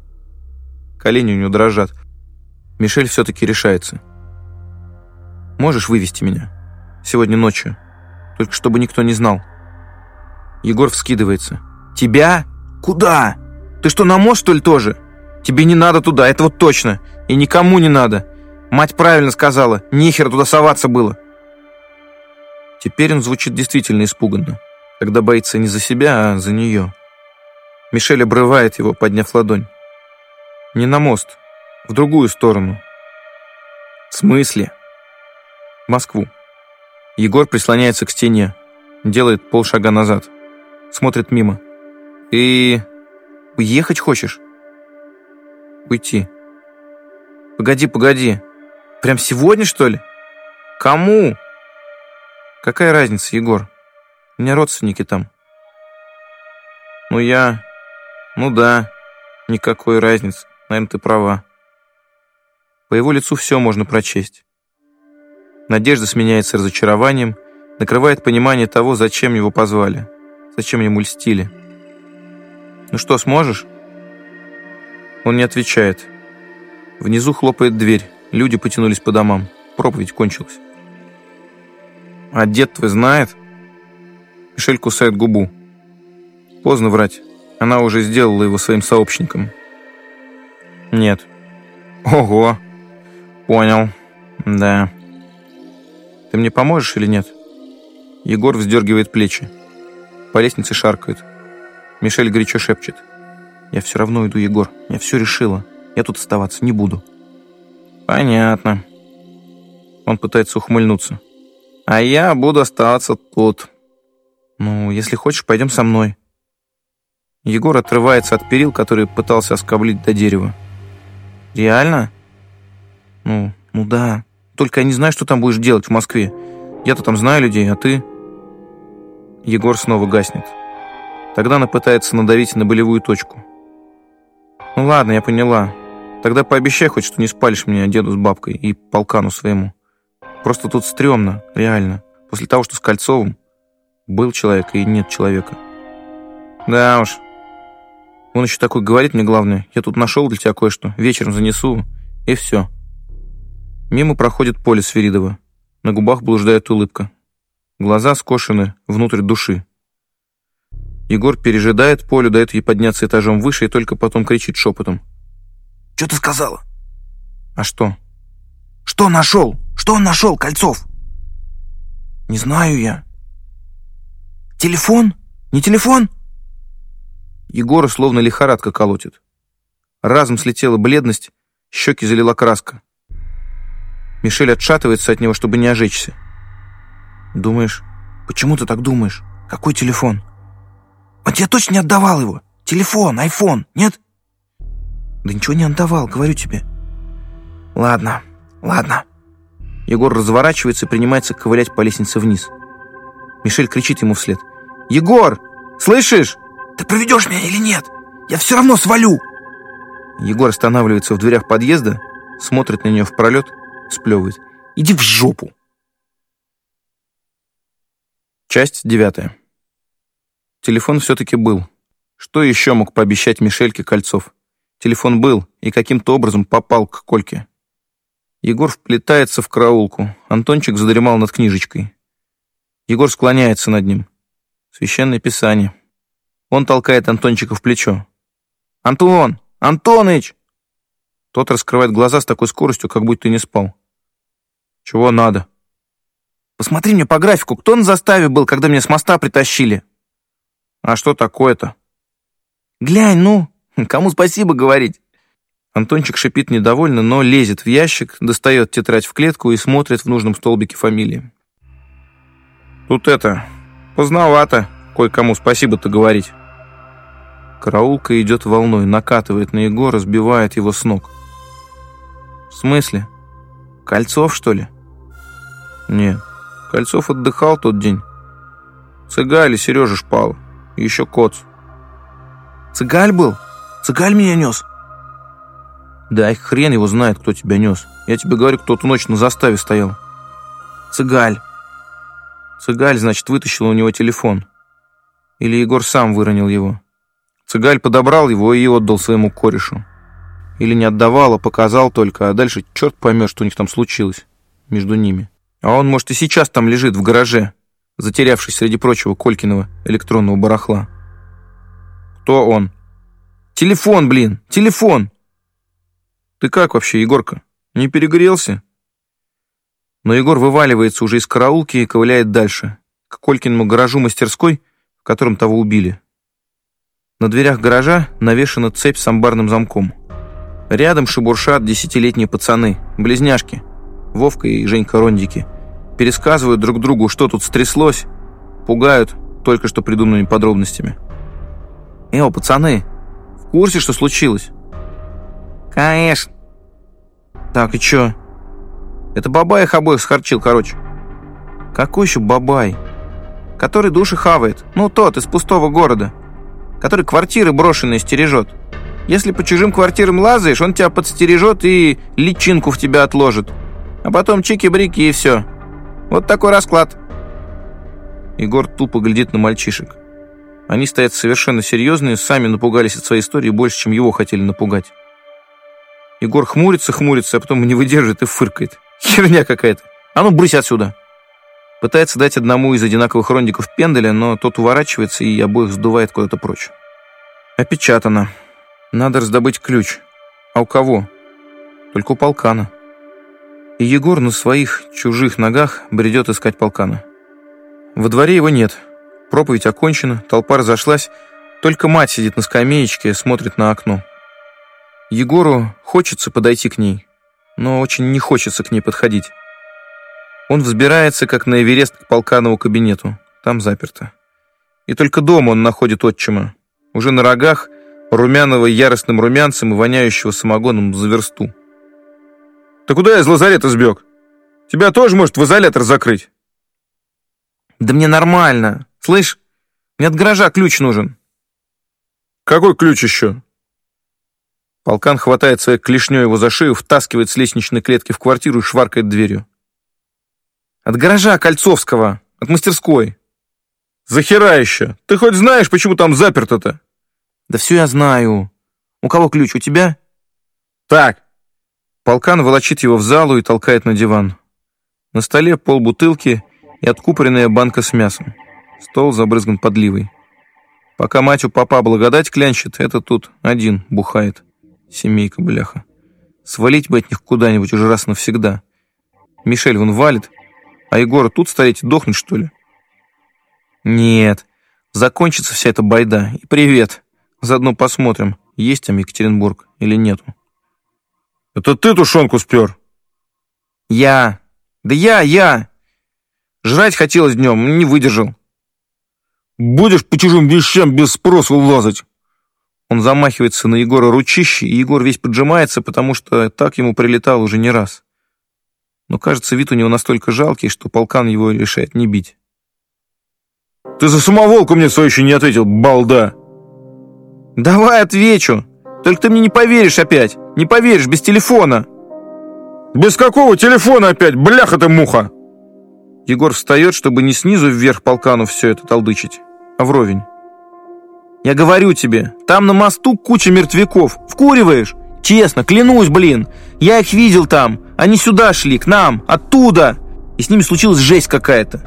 Speaker 1: Колени у него дрожат. Мишель все-таки решается. «Можешь вывести меня? Сегодня ночью. Только чтобы никто не знал». Егор вскидывается. «Тебя? Куда? Ты что, на мост, что ли, тоже? Тебе не надо туда, это вот точно. И никому не надо. Мать правильно сказала, нихер туда соваться было. Теперь он звучит действительно испуганно, когда боится не за себя, а за нее. Мишель обрывает его, подняв ладонь. Не на мост, в другую сторону. В смысле? В Москву. Егор прислоняется к стене, делает полшага назад, смотрит мимо. И уехать хочешь? Уйти. Погоди, погоди. Прям сегодня, что ли? Кому? Какая разница, Егор? У меня родственники там. Ну я... Ну да, никакой разницы. Наверное, ты права. По его лицу все можно прочесть. Надежда сменяется разочарованием, накрывает понимание того, зачем его позвали, зачем ему льстили. «Ну что, сможешь?» Он не отвечает. Внизу хлопает дверь, люди потянулись по домам. Проповедь кончилась. «А дед твой знает?» Мишель кусает губу. Поздно врать. Она уже сделала его своим сообщником. «Нет». «Ого!» «Понял. Да». «Ты мне поможешь или нет?» Егор вздергивает плечи. По лестнице шаркает. Мишель горячо шепчет. «Я все равно иду, Егор. Я все решила. Я тут оставаться не буду». «Понятно». Он пытается ухмыльнуться. «А я буду оставаться тут». «Ну, если хочешь, пойдем со мной». Егор отрывается от перил, которые пытался оскоблить до дерева. «Реально?» «Ну, ну да. Только я не знаю, что там будешь делать в Москве. Я-то там знаю людей, а ты...» Егор снова гаснет. Тогда она пытается надавить на болевую точку. «Ну ладно, я поняла. Тогда пообещай хоть, что не спалишь меня деду с бабкой и полкану своему. Просто тут стрёмно, реально. После того, что с Кольцовым был человек и нет человека». «Да уж. Он еще такой говорит мне, главное, я тут нашел для тебя кое-что, вечером занесу, и все». Мимо проходит поле Свиридова. На губах блуждает улыбка. Глаза скошены внутрь души. Егор пережидает Полю, дает ей подняться этажом выше и только потом кричит шепотом.
Speaker 3: «Что ты сказала?»
Speaker 1: «А что?»
Speaker 3: «Что нашел? Что он нашел, Кольцов?»
Speaker 1: «Не знаю я».
Speaker 3: «Телефон? Не телефон?»
Speaker 1: Егора словно лихорадка колотит. Разом слетела бледность, щеки залила краска. Мишель отшатывается от него, чтобы не ожечься. «Думаешь, почему ты так думаешь? Какой телефон?»
Speaker 3: «Он тебе точно не отдавал его? Телефон, айфон, нет?»
Speaker 1: «Да ничего не отдавал, говорю тебе».
Speaker 3: «Ладно, ладно».
Speaker 1: Егор разворачивается и принимается ковылять по лестнице вниз. Мишель кричит ему вслед. «Егор! Слышишь?»
Speaker 3: «Ты проведешь меня или нет? Я все равно свалю!»
Speaker 1: Егор останавливается в дверях подъезда, смотрит на нее в пролет сплевывает. «Иди в жопу!» Часть девятая. Телефон все-таки был. Что еще мог пообещать Мишельке Кольцов? Телефон был и каким-то образом попал к Кольке. Егор вплетается в караулку. Антончик задремал над книжечкой. Егор склоняется над ним. Священное Писание. Он толкает Антончика в плечо. «Антон! Антоныч!» Тот раскрывает глаза с такой скоростью, как будто не спал. «Чего надо?» «Посмотри мне по графику, кто на заставе был, когда меня с моста притащили?» «А что такое-то?» «Глянь, ну, кому спасибо говорить?» Антончик шипит недовольно, но лезет в ящик, достает тетрадь в клетку и смотрит в нужном столбике фамилии. «Тут это, поздновато кое-кому спасибо-то говорить». Караулка идет волной, накатывает на Егора, сбивает его с ног. «В смысле? Кольцов, что ли?» «Нет, Кольцов отдыхал тот день. Цыгаль и Сережа Шпала. И еще Коц».
Speaker 3: «Цыгаль был? Цыгаль меня нес?»
Speaker 1: «Да их хрен его знает, кто тебя нес. Я тебе говорю, кто ту ночь на заставе стоял».
Speaker 3: «Цыгаль».
Speaker 1: Цыгаль, значит, вытащил у него телефон. Или Егор сам выронил его. Цыгаль подобрал его и отдал своему корешу. Или не отдавал, а показал только, а дальше черт поймет, что у них там случилось между ними. А он, может, и сейчас там лежит в гараже, затерявшись среди прочего Колькиного электронного барахла. Кто он? Телефон, блин, телефон! Ты как вообще, Егорка? Не перегрелся? Но Егор вываливается уже из караулки и ковыляет дальше, к Колькиному гаражу-мастерской, в котором того убили. На дверях гаража навешана цепь с амбарным замком. Рядом шебуршат десятилетние пацаны, близняшки, Вовка и Женька Рондики. Пересказывают друг другу, что тут стряслось, пугают только что придуманными подробностями. «Эо, пацаны, в курсе, что случилось?» «Конечно». «Так, и чё?» «Это Бабай их обоих схорчил, короче». «Какой еще Бабай?» «Который души хавает. Ну, тот, из пустого города. Который квартиры брошенные стережет». Если по чужим квартирам лазаешь, он тебя подстережет и личинку в тебя отложит. А потом чики-брики и все. Вот такой расклад. Егор тупо глядит на мальчишек. Они стоят совершенно серьезные, сами напугались от своей истории больше, чем его хотели напугать. Егор хмурится, хмурится, а потом не выдерживает и фыркает. Херня какая-то. А ну, брысь отсюда. Пытается дать одному из одинаковых рондиков пенделя, но тот уворачивается и обоих сдувает куда-то прочь. Опечатано. Надо раздобыть ключ. А у кого? Только у полкана. И Егор на своих чужих ногах бредет искать полкана. Во дворе его нет. Проповедь окончена, толпа разошлась. Только мать сидит на скамеечке, смотрит на окно. Егору хочется подойти к ней, но очень не хочется к ней подходить. Он взбирается, как на Эверест, к полканову кабинету. Там заперто. И только дома он находит отчима. Уже на рогах, румяного яростным румянцем и воняющего самогоном за версту.
Speaker 2: «Ты куда из лазарета сбег? Тебя тоже может в изолятор закрыть?»
Speaker 1: «Да мне нормально. Слышь, мне от гаража ключ нужен».
Speaker 2: «Какой ключ еще?»
Speaker 1: Полкан хватает своей клешней его за шею, втаскивает с лестничной клетки в квартиру и шваркает дверью. От гаража Кольцовского, от мастерской.
Speaker 2: Захера еще? Ты хоть знаешь, почему там заперто-то?
Speaker 1: Да все я знаю. У кого ключ, у тебя?
Speaker 2: Так.
Speaker 1: Полкан волочит его в залу и толкает на диван. На столе пол бутылки и откупоренная банка с мясом. Стол забрызган подливой. Пока мать у папа благодать клянчит, это тут один бухает. Семейка, бляха. Свалить бы от них куда-нибудь уже раз навсегда. Мишель вон валит, а Егора тут стоять и дохнуть, что ли? Нет, закончится вся эта байда. И привет. Заодно посмотрим, есть там Екатеринбург или нету.
Speaker 2: Это ты тушенку спер?
Speaker 1: Я. Да я, я. Жрать хотелось днем, не выдержал.
Speaker 2: Будешь по чужим вещам без спроса лазать.
Speaker 1: Он замахивается на Егора ручище, и Егор весь поджимается, потому что так ему прилетал уже не раз но, кажется, вид у него настолько жалкий, что полкан его решает не бить.
Speaker 2: «Ты за самоволку мне свою еще не ответил, балда!»
Speaker 1: «Давай отвечу! Только ты мне не поверишь опять! Не поверишь, без телефона!»
Speaker 2: «Без какого телефона опять? Бляха ты муха!»
Speaker 1: Егор встает, чтобы не снизу вверх полкану все это толдычить, а вровень. «Я говорю тебе, там на мосту куча мертвяков. Вкуриваешь? Честно, клянусь, блин. Я их видел там. Они сюда шли, к нам, оттуда. И с ними случилась жесть какая-то.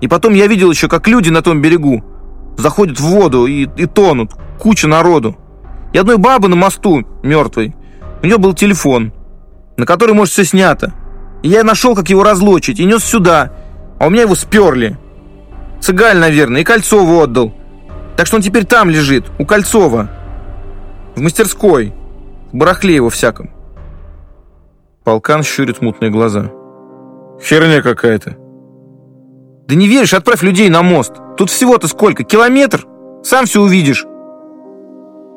Speaker 1: И потом я видел еще, как люди на том берегу заходят в воду и, и тонут. Куча народу. И одной бабы на мосту, мертвой, у нее был телефон, на который, может, все снято. И я нашел, как его разлочить, и нес сюда. А у меня его сперли. Цыгаль, наверное, и Кольцову отдал. Так что он теперь там лежит, у Кольцова. В мастерской. В барахле его всяком. Полкан щурит мутные глаза.
Speaker 2: Херня какая-то.
Speaker 1: Да не веришь, отправь людей на мост. Тут всего-то сколько? Километр? Сам все увидишь.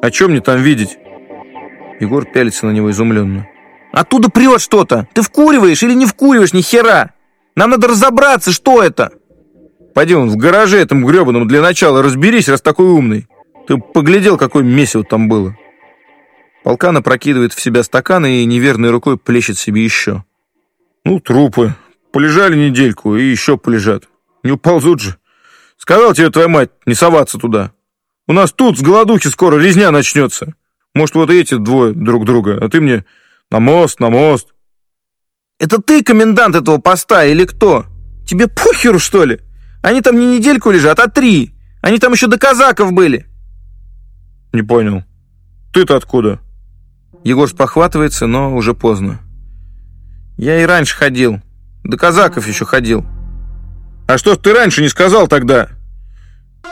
Speaker 2: А что мне там видеть?
Speaker 1: Егор пялится на него изумленно. Оттуда прет что-то. Ты вкуриваешь или не вкуриваешь ни хера? Нам надо разобраться, что это.
Speaker 2: Пойдем в гараже этом гребаном для начала разберись, раз такой умный. Ты поглядел, какое месиво там было.
Speaker 1: Полкан опрокидывает в себя стаканы и неверной рукой плещет себе еще.
Speaker 2: Ну, трупы. Полежали недельку и еще полежат. Не уползут же. Сказал тебе твоя мать не соваться туда. У нас тут с голодухи скоро резня начнется. Может, вот эти двое друг друга, а ты мне на мост, на мост.
Speaker 1: Это ты комендант этого поста или кто? Тебе похеру, что ли? Они там не недельку лежат, а три. Они там еще до казаков были.
Speaker 2: Не понял. Ты-то откуда?
Speaker 1: Егор спохватывается, но уже поздно. Я и раньше ходил. До казаков еще ходил.
Speaker 2: А что ты раньше не сказал тогда?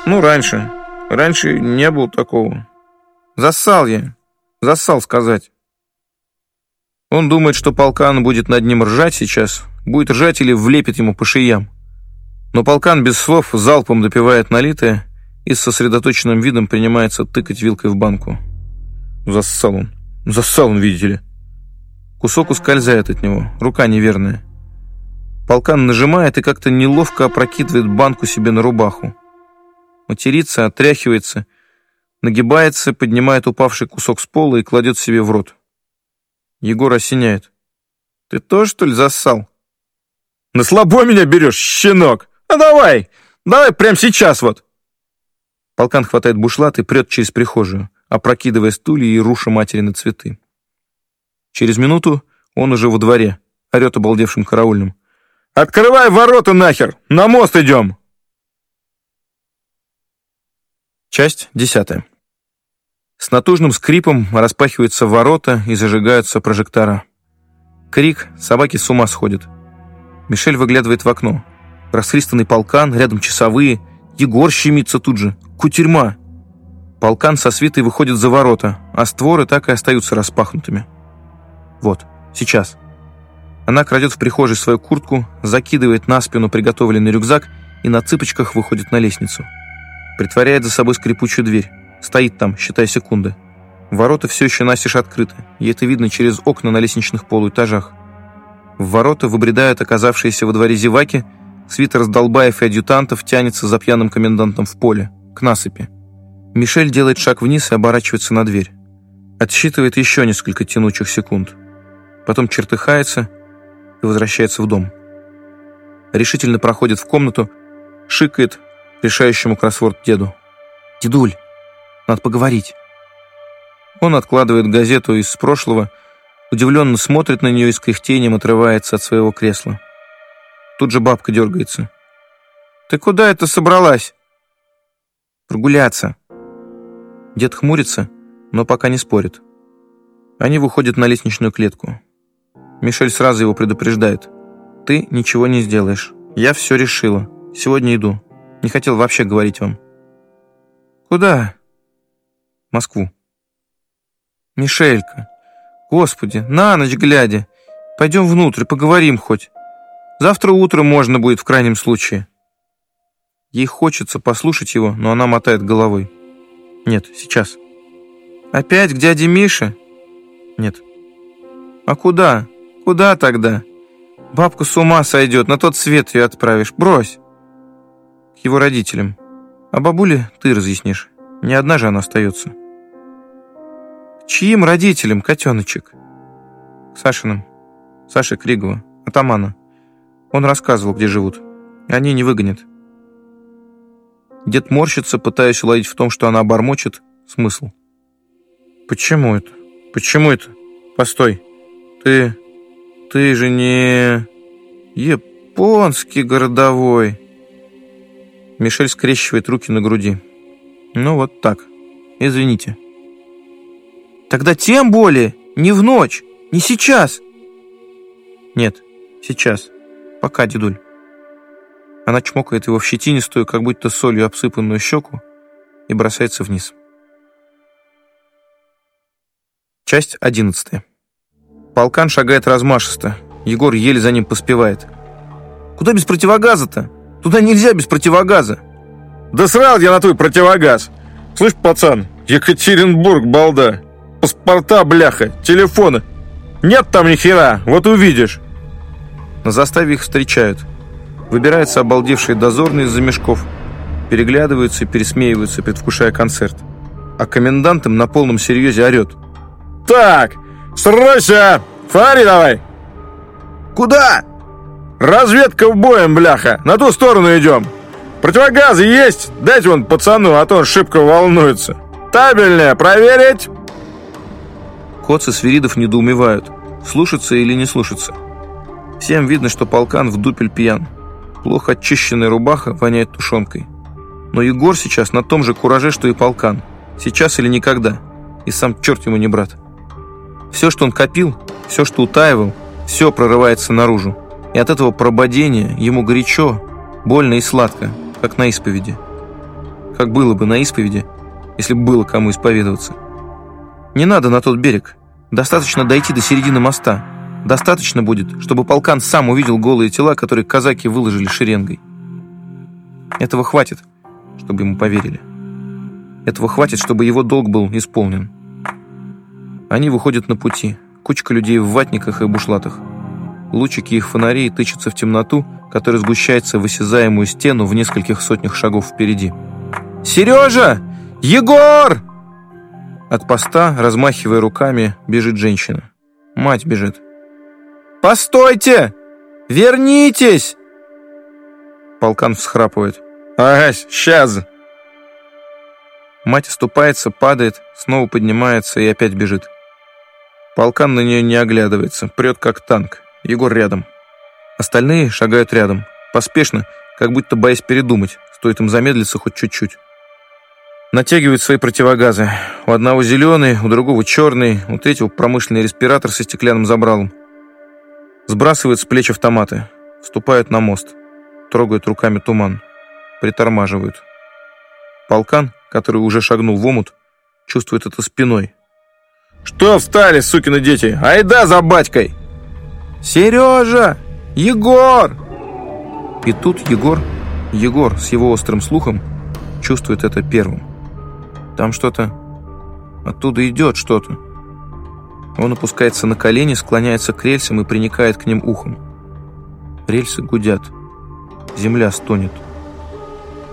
Speaker 1: Ну, раньше. Раньше не было такого. Зассал я. Зассал сказать. Он думает, что полкан будет над ним ржать сейчас. Будет ржать или влепит ему по шиям. Но полкан без слов залпом допивает налитое и с сосредоточенным видом принимается тыкать вилкой в банку.
Speaker 2: Зассал он. Зассал он, видите ли.
Speaker 1: Кусок ускользает от него, рука неверная. Полкан нажимает и как-то неловко опрокидывает банку себе на рубаху. Матерится, отряхивается, нагибается, поднимает упавший кусок с пола и кладет себе в рот. Егор осеняет. «Ты тоже, что ли, зассал?»
Speaker 2: «На слабо меня берешь, щенок! А давай! Давай прямо сейчас вот!»
Speaker 1: Полкан хватает бушлат и прет через прихожую, опрокидывая стулья и руша матери на цветы. Через минуту он уже во дворе, орет обалдевшим караульным.
Speaker 2: «Открывай ворота нахер! На мост идем!»
Speaker 1: Часть десятая. С натужным скрипом распахиваются ворота и зажигаются прожектора. Крик, собаки с ума сходят. Мишель выглядывает в окно. Расхристанный полкан, рядом часовые. Егор щемится тут же. Кутерьма. Полкан со свитой выходит за ворота, а створы так и остаются распахнутыми. Вот, сейчас. Она крадет в прихожей свою куртку, закидывает на спину приготовленный рюкзак и на цыпочках выходит на лестницу. Притворяет за собой скрипучую дверь. Стоит там, считая секунды. Ворота все еще настежь открыты, и это видно через окна на лестничных полуэтажах. В ворота выбредают оказавшиеся во дворе зеваки, свитер раздолбаев и адъютантов тянется за пьяным комендантом в поле, к насыпи. Мишель делает шаг вниз и оборачивается на дверь. Отсчитывает еще несколько тянучих секунд. Потом чертыхается и возвращается в дом. Решительно проходит в комнату, шикает решающему кроссворд деду. «Дедуль, надо поговорить». Он откладывает газету из прошлого, удивленно смотрит на нее и с кряхтением отрывается от своего кресла. Тут же бабка дергается. «Ты куда это собралась?» «Прогуляться». Дед хмурится, но пока не спорит. Они выходят на лестничную клетку. Мишель сразу его предупреждает. «Ты ничего не сделаешь. Я все решила. Сегодня иду. Не хотел вообще говорить вам». «Куда?» «Москву». «Мишелька, господи, на ночь глядя. Пойдем внутрь, поговорим хоть. Завтра утром можно будет в крайнем случае». Ей хочется послушать его, но она мотает головой. «Нет, сейчас». «Опять к дяде Мише?» «Нет». «А куда? Куда тогда? Бабка с ума сойдет, на тот свет ее отправишь. Брось!» «К его родителям. А бабуле ты разъяснишь. Не одна же она остается». Чьим родителям, котеночек? Сашиным. Саши Кригова, атамана. Он рассказывал, где живут. Они не выгонят. Дед морщится, пытаясь уладить в том, что она бормочет, смысл. Почему это? Почему это? Постой. Ты... Ты же не... Японский городовой. Мишель скрещивает руки на груди. Ну вот так. Извините. Тогда тем более не в ночь, не сейчас. Нет, сейчас. Пока, дедуль. Она чмокает его в щетинистую, как будто солью обсыпанную щеку и бросается вниз. Часть одиннадцатая. Полкан шагает размашисто. Егор еле за ним поспевает. «Куда без противогаза-то? Туда нельзя без противогаза!»
Speaker 2: «Да срал я на твой противогаз! Слышь, пацан, Екатеринбург, балда! Паспорта, бляха, телефоны. Нет там ни хера, вот увидишь.
Speaker 1: На заставе их встречают. Выбираются обалдевшие дозорные из-за мешков. Переглядываются и пересмеиваются, предвкушая концерт. А комендантом на полном серьезе орет.
Speaker 2: «Так, срочно! Фари давай!»
Speaker 1: «Куда?»
Speaker 2: «Разведка в боем, бляха! На ту сторону идем! Противогазы есть? Дайте вон пацану, а то он шибко волнуется! Табельное проверить!»
Speaker 1: Коц и Свиридов недоумевают, слушаться или не слушаться. Всем видно, что полкан в дупель пьян. Плохо очищенная рубаха воняет тушенкой. Но Егор сейчас на том же кураже, что и полкан. Сейчас или никогда. И сам черт ему не брат. Все, что он копил, все, что утаивал, все прорывается наружу. И от этого прободения ему горячо, больно и сладко, как на исповеди. Как было бы на исповеди, если бы было кому исповедоваться. Не надо на тот берег. Достаточно дойти до середины моста. Достаточно будет, чтобы полкан сам увидел голые тела, которые казаки выложили шеренгой. Этого хватит, чтобы ему поверили. Этого хватит, чтобы его долг был исполнен. Они выходят на пути. Кучка людей в ватниках и бушлатах. Лучики их фонарей тычутся в темноту, которая сгущается в осязаемую стену в нескольких сотнях шагов впереди. «Сережа! Егор!» От поста, размахивая руками, бежит женщина. Мать бежит. «Постойте! Вернитесь!» Полкан всхрапывает.
Speaker 2: «Ага, сейчас!»
Speaker 1: Мать оступается, падает, снова поднимается и опять бежит. Полкан на нее не оглядывается, прет как танк. Егор рядом. Остальные шагают рядом, поспешно, как будто боясь передумать, стоит им замедлиться хоть чуть-чуть. Натягивают свои противогазы. У одного зеленый, у другого черный, у третьего промышленный респиратор со стеклянным забралом. Сбрасывают с плеч автоматы, вступают на мост, трогают руками туман, притормаживают. Полкан, который уже шагнул в омут, чувствует это спиной.
Speaker 2: «Что встали, сукины дети? Айда за батькой!»
Speaker 1: «Сережа! Егор!» И тут Егор, Егор с его острым слухом, чувствует это первым. Там что-то... Оттуда идет что-то. Он опускается на колени, склоняется к рельсам и приникает к ним ухом. Рельсы гудят. Земля стонет.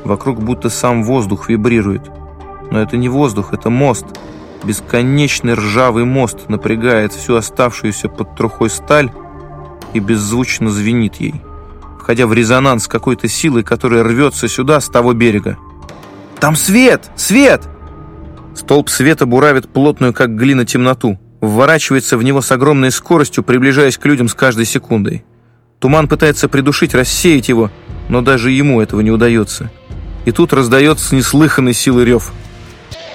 Speaker 1: Вокруг будто сам воздух вибрирует. Но это не воздух, это мост. Бесконечный ржавый мост напрягает всю оставшуюся под трухой сталь и беззвучно звенит ей, входя в резонанс с какой-то силой, которая рвется сюда с того берега. «Там свет! Свет!» Столб света буравит плотную, как глина, темноту, вворачивается в него с огромной скоростью, приближаясь к людям с каждой секундой. Туман пытается придушить, рассеять его, но даже ему этого не удается. И тут раздается неслыханный силы рев.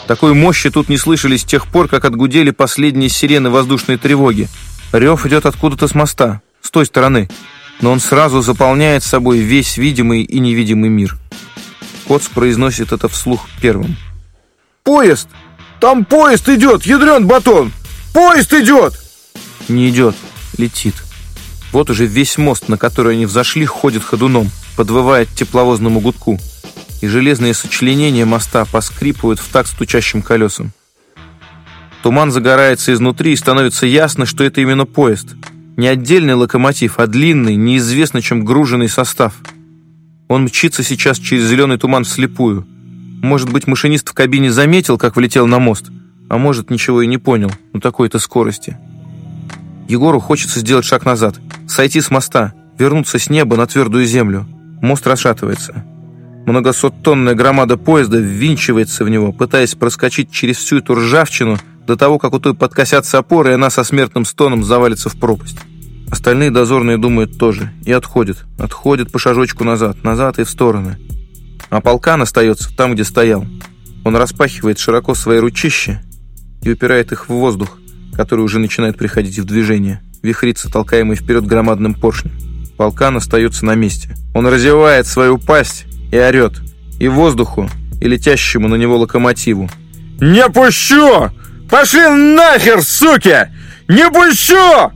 Speaker 1: Такой мощи тут не слышали с тех пор, как отгудели последние сирены воздушной тревоги. Рев идет откуда-то с моста, с той стороны, но он сразу заполняет собой весь видимый и невидимый мир. Коц произносит это вслух первым.
Speaker 2: «Поезд! Там поезд идет, ядрен батон! Поезд идет!»
Speaker 1: Не идет, летит. Вот уже весь мост, на который они взошли, ходит ходуном, подвывает тепловозному гудку. И железные сочленения моста поскрипывают в такт стучащим колесам. Туман загорается изнутри, и становится ясно, что это именно поезд. Не отдельный локомотив, а длинный, неизвестно чем груженный состав. Он мчится сейчас через зеленый туман вслепую. Может быть, машинист в кабине заметил, как влетел на мост, а может, ничего и не понял на такой-то скорости. Егору хочется сделать шаг назад, сойти с моста, вернуться с неба на твердую землю. Мост расшатывается. Многосоттонная громада поезда ввинчивается в него, пытаясь проскочить через всю эту ржавчину до того, как у той подкосятся опоры, и она со смертным стоном завалится в пропасть. Остальные дозорные думают тоже и отходят. Отходят по шажочку назад, назад и в стороны. А полкан остается там, где стоял. Он распахивает широко свои ручища и упирает их в воздух, который уже начинает приходить в движение, вихрится толкаемый вперед громадным поршнем. Полкан остается на месте. Он разевает свою пасть и орет. И воздуху, и летящему на него локомотиву.
Speaker 2: «Не пущу! Пошли нахер, суки! Не пущу!»